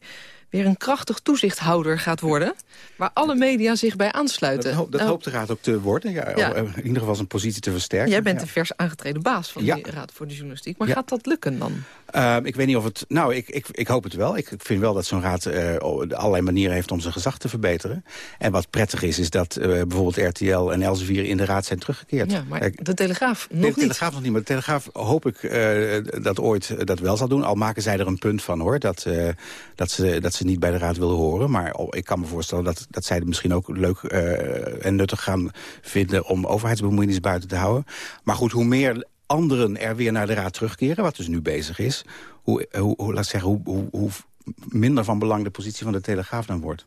weer een krachtig toezichthouder gaat worden... waar alle media zich bij aansluiten. Dat, ho dat nou, hoopt de Raad ook te worden. Ja, ja. In ieder geval zijn positie te versterken. Jij bent de vers aangetreden baas van de Raad voor de Journalistiek. Maar gaat dat lukken dan? Uh, ik weet niet of het... Nou, ik, ik, ik hoop het wel. Ik vind wel dat zo'n raad uh, allerlei manieren heeft om zijn gezag te verbeteren. En wat prettig is, is dat uh, bijvoorbeeld RTL en Elsevier in de raad zijn teruggekeerd. Ja, maar de Telegraaf nog de, niet. De Telegraaf nog niet, maar de Telegraaf hoop ik dat ooit dat wel zal doen. Al maken zij er een punt van, hoor. Dat, dat, ze, dat ze niet bij de raad willen horen. Maar ik kan me voorstellen dat, dat zij het misschien ook leuk en nuttig gaan vinden... om overheidsbemoeienis buiten te houden. Maar goed, hoe meer anderen er weer naar de raad terugkeren... wat dus nu bezig is, hoe, hoe, hoe, laat zeggen, hoe, hoe, hoe minder van belang de positie van de Telegraaf dan wordt.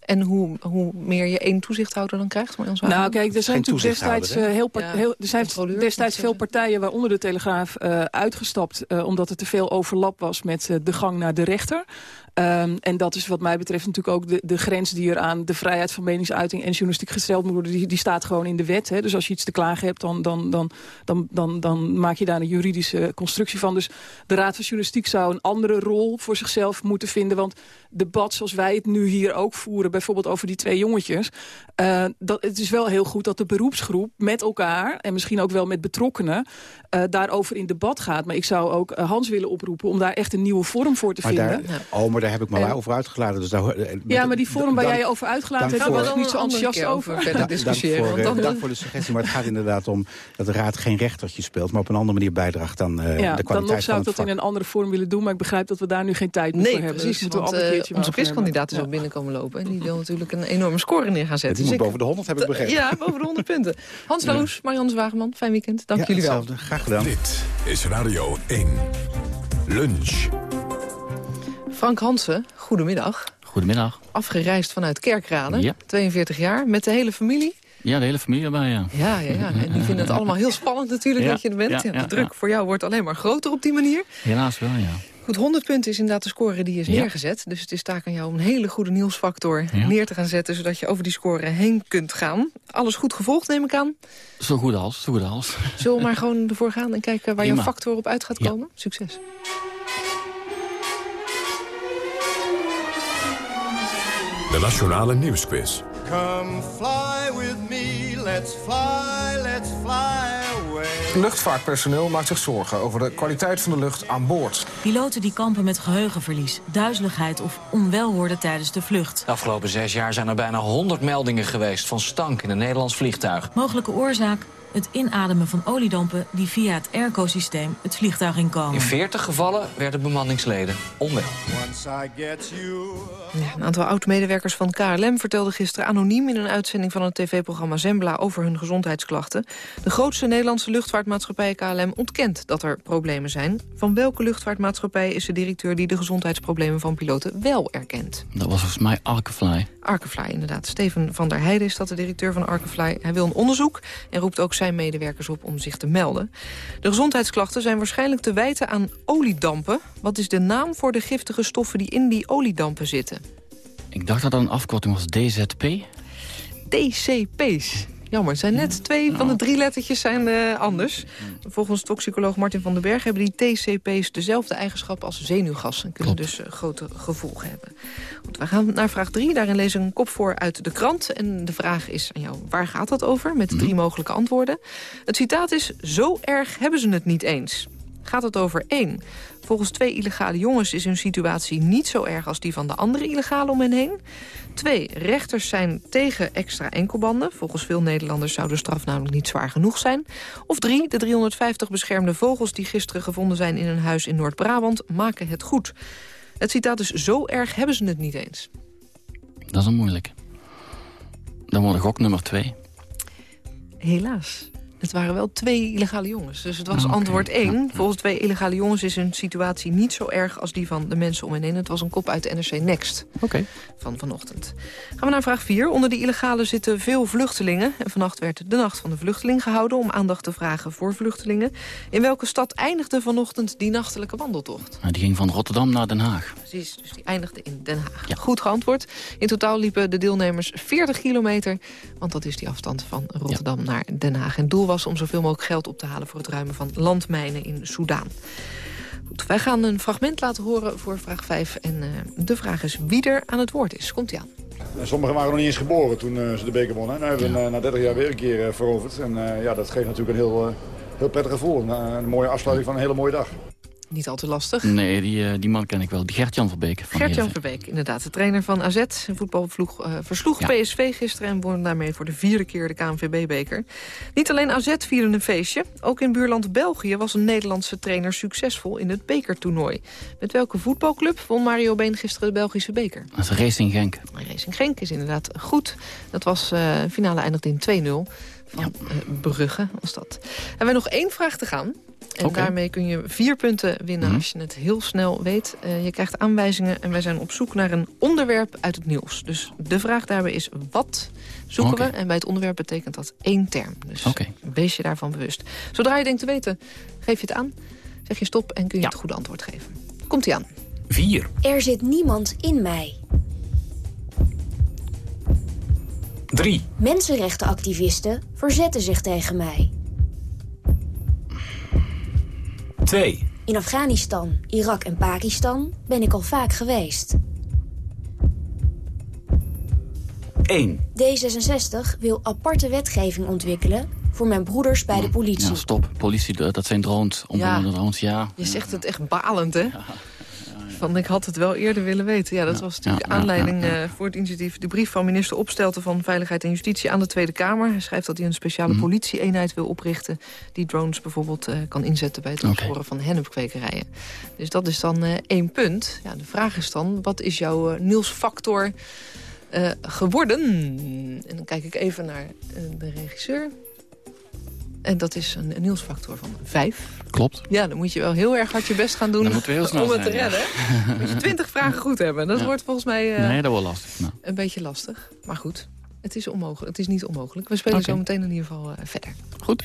En hoe, hoe meer je één toezichthouder dan krijgt? Maar nou, kijk, er zijn natuurlijk destijds, uh, heel, ja, heel, er zijn destijds veel partijen, waaronder de Telegraaf, uh, uitgestapt... Uh, omdat er te veel overlap was met de gang naar de rechter. Um, en dat is wat mij betreft natuurlijk ook de, de grens die er aan de vrijheid van meningsuiting en journalistiek gesteld moet worden. Die, die staat gewoon in de wet. Hè. Dus als je iets te klagen hebt, dan, dan, dan, dan, dan, dan maak je daar een juridische constructie van. Dus de Raad van Journalistiek zou een andere rol voor zichzelf moeten vinden. Want debat zoals wij het nu hier ook voeren, bijvoorbeeld over die twee jongetjes. Uh, dat, het is wel heel goed dat de beroepsgroep met elkaar, en misschien ook wel met betrokkenen, uh, daarover in debat gaat. Maar ik zou ook uh, Hans willen oproepen om daar echt een nieuwe vorm voor te maar vinden. Daar, oh, maar daar heb ik me en, over uitgelaten. Dus daar, ja, maar die vorm waar jij je over uitgelaten hebt, daar was ik niet zo enthousiast over. Verder discussiëren. Dank, voor, dan, dank voor de suggestie, maar het gaat inderdaad om dat de Raad geen rechtertje speelt, maar op een andere manier bijdraagt dan ja, de kwaliteit dan nog zou ik dat in een andere vorm willen doen, maar ik begrijp dat we daar nu geen tijd meer nee, voor hebben. Precies, dus want, uh, onze quizkandidaat is al binnenkomen lopen en die wil natuurlijk een enorme score neer gaan zetten. Die moet boven de 100 heb ik begrepen. Ja, boven de 100 punten. Hans Laroes, Marianne Zwageman, fijn weekend. Dank jullie wel. Graag gedaan. Dit is Radio 1. Lunch. Frank Hansen, goedemiddag. Goedemiddag. Afgereisd vanuit Kerkrade, ja. 42 jaar, met de hele familie. Ja, de hele familie erbij, ja. Ja, ja, ja. en die vinden het allemaal heel spannend natuurlijk ja, dat je er bent. ja, de druk voor jou wordt alleen maar groter op die manier. Helaas wel, ja. Goed, 100 punten is inderdaad de score die is neergezet. Dus het is taak aan jou om een hele goede nieuwsfactor neer te gaan zetten... zodat je over die score heen kunt gaan. Alles goed gevolgd, neem ik aan? Zo goed als, zo goed als. Zullen we maar gewoon ervoor gaan en kijken waar jouw factor op uit gaat komen? Succes. De Nationale Nieuwsquiz. Come fly with me, let's fly, let's fly away. Luchtvaartpersoneel maakt zich zorgen over de kwaliteit van de lucht aan boord. Piloten die kampen met geheugenverlies, duizeligheid of onwel worden tijdens de vlucht. De afgelopen zes jaar zijn er bijna 100 meldingen geweest van stank in een Nederlands vliegtuig. Mogelijke oorzaak? Het inademen van oliedampen die via het airco-systeem het vliegtuig inkomen. In 40 gevallen werden bemanningsleden onwel. Een aantal oud-medewerkers van KLM vertelde gisteren anoniem... in een uitzending van het tv-programma Zembla over hun gezondheidsklachten. De grootste Nederlandse luchtvaartmaatschappij KLM ontkent dat er problemen zijn. Van welke luchtvaartmaatschappij is de directeur... die de gezondheidsproblemen van piloten wel erkent? Dat was volgens mij Arkefly. Arkefly, inderdaad. Steven van der Heijden is dat de directeur van Arkefly. Hij wil een onderzoek en roept ook zijn medewerkers op om zich te melden. De gezondheidsklachten zijn waarschijnlijk te wijten aan oliedampen. Wat is de naam voor de giftige stoffen die in die oliedampen zitten? Ik dacht dat dat een afkorting was DZP. TCP's. Jammer, het zijn net twee van de drie lettertjes zijn eh, anders. Volgens toxicoloog Martin van den Berg hebben die TCP's dezelfde eigenschappen als zenuwgas. En kunnen dus eh, grote gevolgen hebben. Goed, we gaan naar vraag drie. Daarin lees ik een kop voor uit de krant. En de vraag is aan jou, waar gaat dat over? Met drie mogelijke antwoorden. Het citaat is, zo erg hebben ze het niet eens. Gaat het over één? Volgens twee illegale jongens is hun situatie niet zo erg als die van de andere illegalen om hen heen. Twee, rechters zijn tegen extra enkelbanden. Volgens veel Nederlanders zou de straf namelijk niet zwaar genoeg zijn. Of drie, de 350 beschermde vogels die gisteren gevonden zijn in een huis in Noord-Brabant maken het goed. Het citaat is zo erg hebben ze het niet eens. Dat is een moeilijk. Dan wordt gok nummer twee. Helaas. Het waren wel twee illegale jongens. Dus het was antwoord 1. Volgens twee illegale jongens is hun situatie niet zo erg... als die van de mensen om hen heen. Het was een kop uit de NRC Next van vanochtend. Gaan we naar vraag 4. Onder de illegalen zitten veel vluchtelingen. En vannacht werd de Nacht van de Vluchteling gehouden... om aandacht te vragen voor vluchtelingen. In welke stad eindigde vanochtend die nachtelijke wandeltocht? Nou, die ging van Rotterdam naar Den Haag. Precies, dus die eindigde in Den Haag. Goed geantwoord. In totaal liepen de deelnemers 40 kilometer... want dat is die afstand van Rotterdam naar Den Haag. En het doel was om zoveel mogelijk geld op te halen... voor het ruimen van landmijnen in Soudaan. Goed, wij gaan een fragment laten horen voor vraag 5. En eh, de vraag is wie er aan het woord is. Komt-ie aan. Sommigen waren nog niet eens geboren toen eh, ze de beker wonnen. Nu hebben we eh, na 30 jaar weer een keer eh, veroverd. En eh, ja, dat geeft natuurlijk een heel, heel prettig gevoel. Een, een mooie afsluiting van een hele mooie dag. Niet al te lastig. Nee, die, eh, die man ken ik wel. Die Gert-Jan Verbeek. Gert-Jan. Verbeek, inderdaad. De trainer van AZ. Een voetbalvloeg eh, versloeg Ja. PSV gisteren... en won daarmee voor de vierde keer de KNVB-beker. Niet alleen AZ vierde een feestje. Ook in buurland België was een Nederlandse trainer succesvol... in het bekertoernooi. Met welke voetbalclub won Mario Been gisteren de Belgische beker? Dat is Racing Genk. Racing Genk is inderdaad goed. Dat was, eh finale eindigde in 2-0 van eh, Brugge, was dat. Hebben we nog één vraag te gaan. En daarmee kun je vier punten winnen Mhm. als je het heel snel weet. Eh, je krijgt aanwijzingen en wij zijn op zoek naar een onderwerp uit het nieuws. Dus de vraag daarbij is wat zoeken we? En bij het onderwerp betekent dat één term. Dus Oké. wees je daarvan bewust. Zodra je denkt te weten, geef je het aan. Zeg je stop en kun je het goede antwoord geven. Komt-ie aan. 4. Er zit niemand in mij. 3. Mensenrechtenactivisten verzetten zich tegen mij. 2. In Afghanistan, Irak en Pakistan ben ik al vaak geweest. 1. D66 wil aparte wetgeving ontwikkelen voor mijn broeders bij de politie. Ja, stop. Politie, dat zijn drones. Omwonende drones, ja. Je zegt het echt balend, hè? Van, ik had het wel eerder willen weten. Ja, dat was natuurlijk ja, aanleiding ja, eh, voor het initiatief. De brief van minister Opstelten van Veiligheid en Justitie aan de Tweede Kamer. Hij schrijft dat hij een speciale politie-eenheid wil oprichten... die drones bijvoorbeeld eh, kan inzetten bij het opsporen van hennepkwekerijen. Dus dat is dan eh, één punt. Ja, de vraag is dan, wat is jouw Niels-factor eh, geworden? En dan kijk ik even naar de regisseur. En dat is een, een Niels-factor van vijf. Klopt. Ja, dan moet je wel heel erg hard je best gaan doen om het te zijn, ja. redden. Moet je twintig vragen goed hebben. Dat Ja. wordt volgens mij eh, Nee, dat wordt lastig. Nou. een beetje lastig. Maar goed, het is onmogelijk. Het is niet onmogelijk. We spelen zo meteen in ieder geval eh, verder. Goed.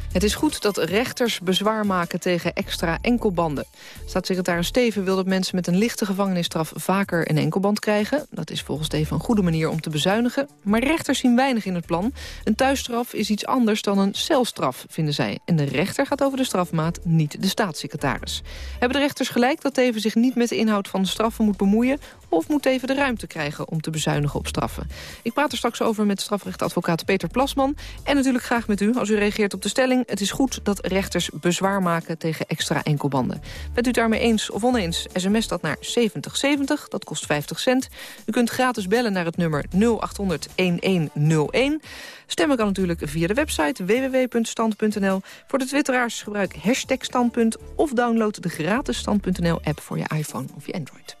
Het is goed dat rechters bezwaar maken tegen extra enkelbanden. Staatssecretaris Steven wil dat mensen met een lichte gevangenisstraf vaker een enkelband krijgen. Dat is volgens Steven een goede manier om te bezuinigen. Maar rechters zien weinig in het plan. Een thuisstraf is iets anders dan een celstraf, vinden zij. En de rechter gaat over de strafmaat, niet de staatssecretaris. Hebben de rechters gelijk dat Teven zich niet met de inhoud van de straffen moet bemoeien... of moet Teven de ruimte krijgen om te bezuinigen op straffen? Ik praat er straks over met strafrechtadvocaat Peter Plasman. En natuurlijk graag met u als u reageert op de stelling. Het is goed dat rechters bezwaar maken tegen extra enkelbanden. Bent u daarmee eens of oneens? SMS dat naar 7070, dat kost 50 cent. U kunt gratis bellen naar het nummer 0800-1101. Stemmen kan natuurlijk via de website www.stand.nl. Voor de twitteraars gebruik hashtag standpunt... of download de gratis stand.nl-app voor je iPhone of je Android.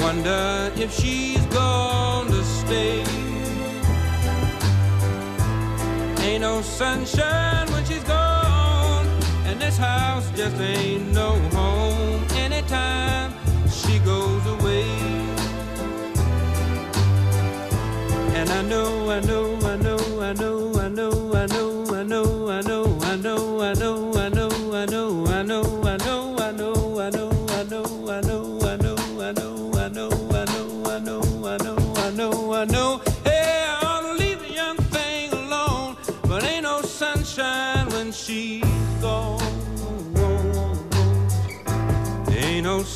Wonder if she's gonna stay. Ain't no sunshine when she's gone, and this house just ain't no home anytime she goes away. And I know, I know, I know, I know, I know, I know,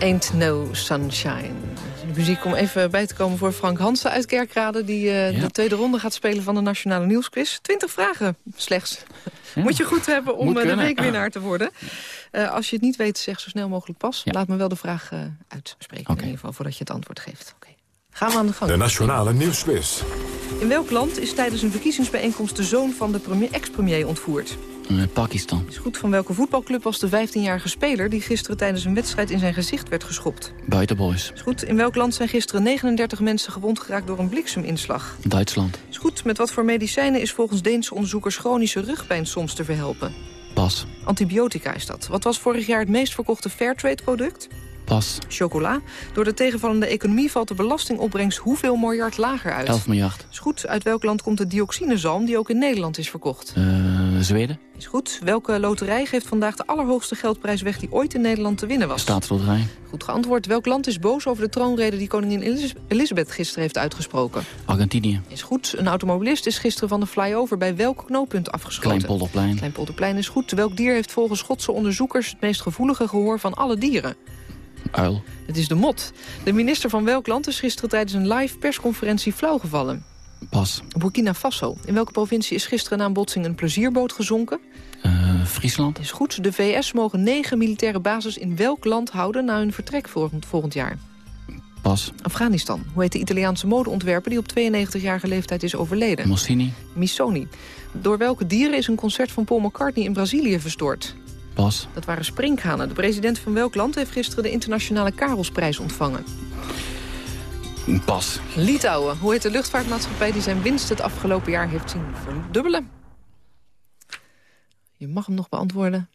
Ain't No Sunshine. De muziek om even bij te komen voor Frank Hansen uit Kerkrade... die eh, de tweede ronde gaat spelen van de Nationale Nieuwsquiz. Twintig vragen slechts. Moet je goed hebben om eh, de weekwinnaar te worden. Eh, als je het niet weet, zeg zo snel mogelijk pas. Laat me wel de vraag eh, uitspreken, in ieder geval, voordat je het antwoord geeft. Oké. Gaan we aan de gang. De Nationale Nieuwsquiz. In welk land is tijdens een verkiezingsbijeenkomst... de zoon van de premier- ex-premier ontvoerd? Pakistan. Is goed, van welke voetbalclub was de 15-jarige speler... die gisteren tijdens een wedstrijd in zijn gezicht werd geschopt? Buitenboys. Is goed, in welk land zijn gisteren 39 mensen gewond geraakt door een blikseminslag? Duitsland. Is goed, met wat voor medicijnen is volgens Deense onderzoekers chronische rugpijn soms te verhelpen? Pas. Antibiotica is dat. Wat was vorig jaar het meest verkochte Fairtrade-product? Pas. Chocola. Door de tegenvallende economie valt de belastingopbrengst hoeveel miljard lager uit? 11 miljard. Is goed, uit welk land komt de dioxinezalm die ook in Nederland is verkocht? Eh, Zweden. Is goed, welke loterij geeft vandaag de allerhoogste geldprijs weg die ooit in Nederland te winnen was? Staatsloterij. Goed geantwoord. Welk land is boos over de troonrede die koningin Elis- Elizabeth gisteren heeft uitgesproken? Argentinië. Is goed. Een automobilist is gisteren van de flyover bij welk knooppunt afgeschoten? Kleinpolderplein. Kleinpolderplein is goed. Welk dier heeft volgens Schotse onderzoekers het meest gevoelige gehoor van alle dieren? Uil. Het is de mot. De minister van welk land is gisteren tijdens een live persconferentie flauwgevallen? Pas. Burkina Faso. In welke provincie is gisteren na een botsing een plezierboot gezonken? Eh, Friesland. Is goed. De VS mogen negen militaire bases in welk land houden na hun vertrek volgend, volgend jaar? Pas. Afghanistan. Hoe heet de Italiaanse modeontwerper die op 92-jarige leeftijd is overleden? Mossini. Missoni. Door welke dieren is een concert van Paul McCartney in Brazilië verstoord? Pas. Dat waren sprinkhanen. De president van welk land heeft gisteren de internationale Karelsprijs ontvangen? Pas. Litouwen. Hoe heet de luchtvaartmaatschappij die zijn winst het afgelopen jaar heeft zien verdubbelen? Je mag hem nog beantwoorden.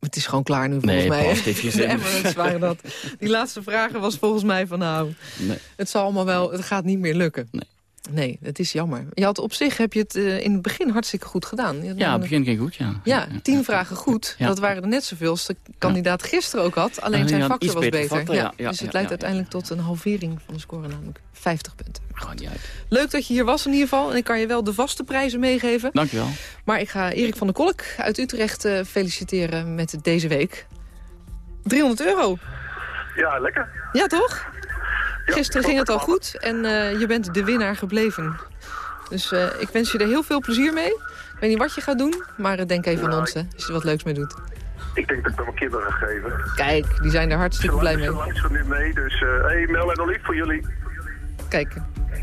Het is gewoon klaar nu volgens Nee, mij. De Emirates waren dat. Die laatste vragen was volgens mij van nou... Nee. Het zal allemaal wel, het gaat niet meer lukken. Nee. Nee, het is jammer. Je had op zich heb je het eh, in het begin hartstikke goed gedaan. Ja, een- het begin ging goed, ja. Ja, tien vragen goed. Ja. Dat waren er net zoveel als de kandidaat gisteren ook had. Alleen Ja, zijn ja, factor was beter beter. factor, ja, ja, dus het ja, leidt ja, uiteindelijk tot een halvering van de score, namelijk 50 punten. Gewoon niet uit. Leuk dat je hier was in ieder geval. En ik kan je wel de vaste prijzen meegeven. Dankjewel. Maar ik ga Erik van der Kolk uit Utrecht eh, feliciteren met deze week. 300 euro. Ja, lekker. Ja, toch? Gisteren ging het al goed en eh, je bent de winnaar gebleven. Dus eh, ik wens je er heel veel plezier mee. Ik weet niet wat je gaat doen, maar eh, denk even aan ons hè, als je er wat leuks mee doet. Ik denk dat ik dat mijn kinderen ga geven. Kijk, die zijn er hartstikke blij mee. Ze luisteren nu mee, dus eh hey, Mel en Olief voor jullie. Kijk,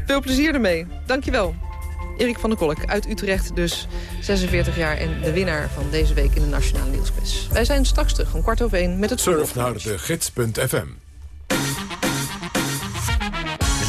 veel plezier ermee. Dankjewel. Erik van der Kolk uit Utrecht dus, 46 jaar en de winnaar van deze week in de Nationale Nieuwsquiz. Wij zijn straks terug om kwart over één met het Surf naar de gids.fm.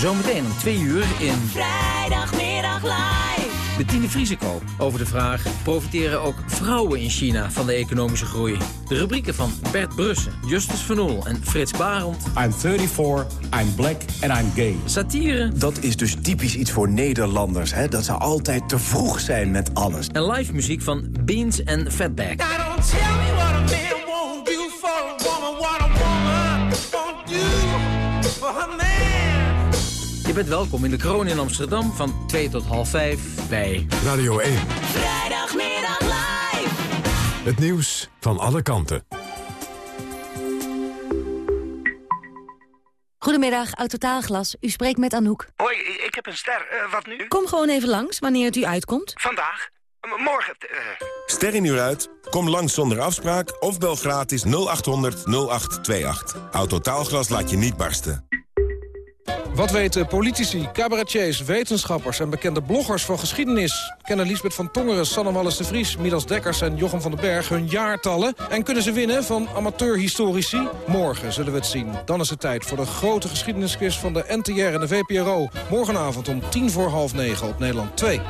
Zometeen om twee uur in Vrijdagmiddag live. Bettine Vriesekoop over de vraag... profiteren ook vrouwen in China van de economische groei? De rubrieken van Bert Brussen, Justus Van Oel en Frits Barend. I'm 34, I'm black and I'm gay. Satire. Dat is dus typisch iets voor Nederlanders, hè? dat ze altijd te vroeg zijn met alles. En live muziek van Beans en Fatback. Now don't tell me what a man won't do for a woman. Bent welkom in de Kroon in Amsterdam van 2 tot half 5 bij Radio 1. Vrijdagmiddag live. Het nieuws van alle kanten. Goedemiddag, Autotaalglas. U spreekt met Anouk. Hoi, ik heb een ster. Eh, wat nu? Kom gewoon even langs, wanneer het u uitkomt. Vandaag? M- morgen? eh. Ster in uur uit? Kom langs zonder afspraak of bel gratis 0800 0828. Autotaalglas laat je niet barsten. Wat weten politici, cabaretiers, wetenschappers en bekende bloggers van geschiedenis? Kennen Lisbeth van Tongeren, Sanne Wallis de Vries, Midas Dekkers en Jochem van den Berg hun jaartallen? En kunnen ze winnen van amateurhistorici? Morgen zullen we het zien. Dan is het tijd voor de grote geschiedenisquiz van de NTR en de VPRO. Morgenavond om tien voor half negen op Nederland 2.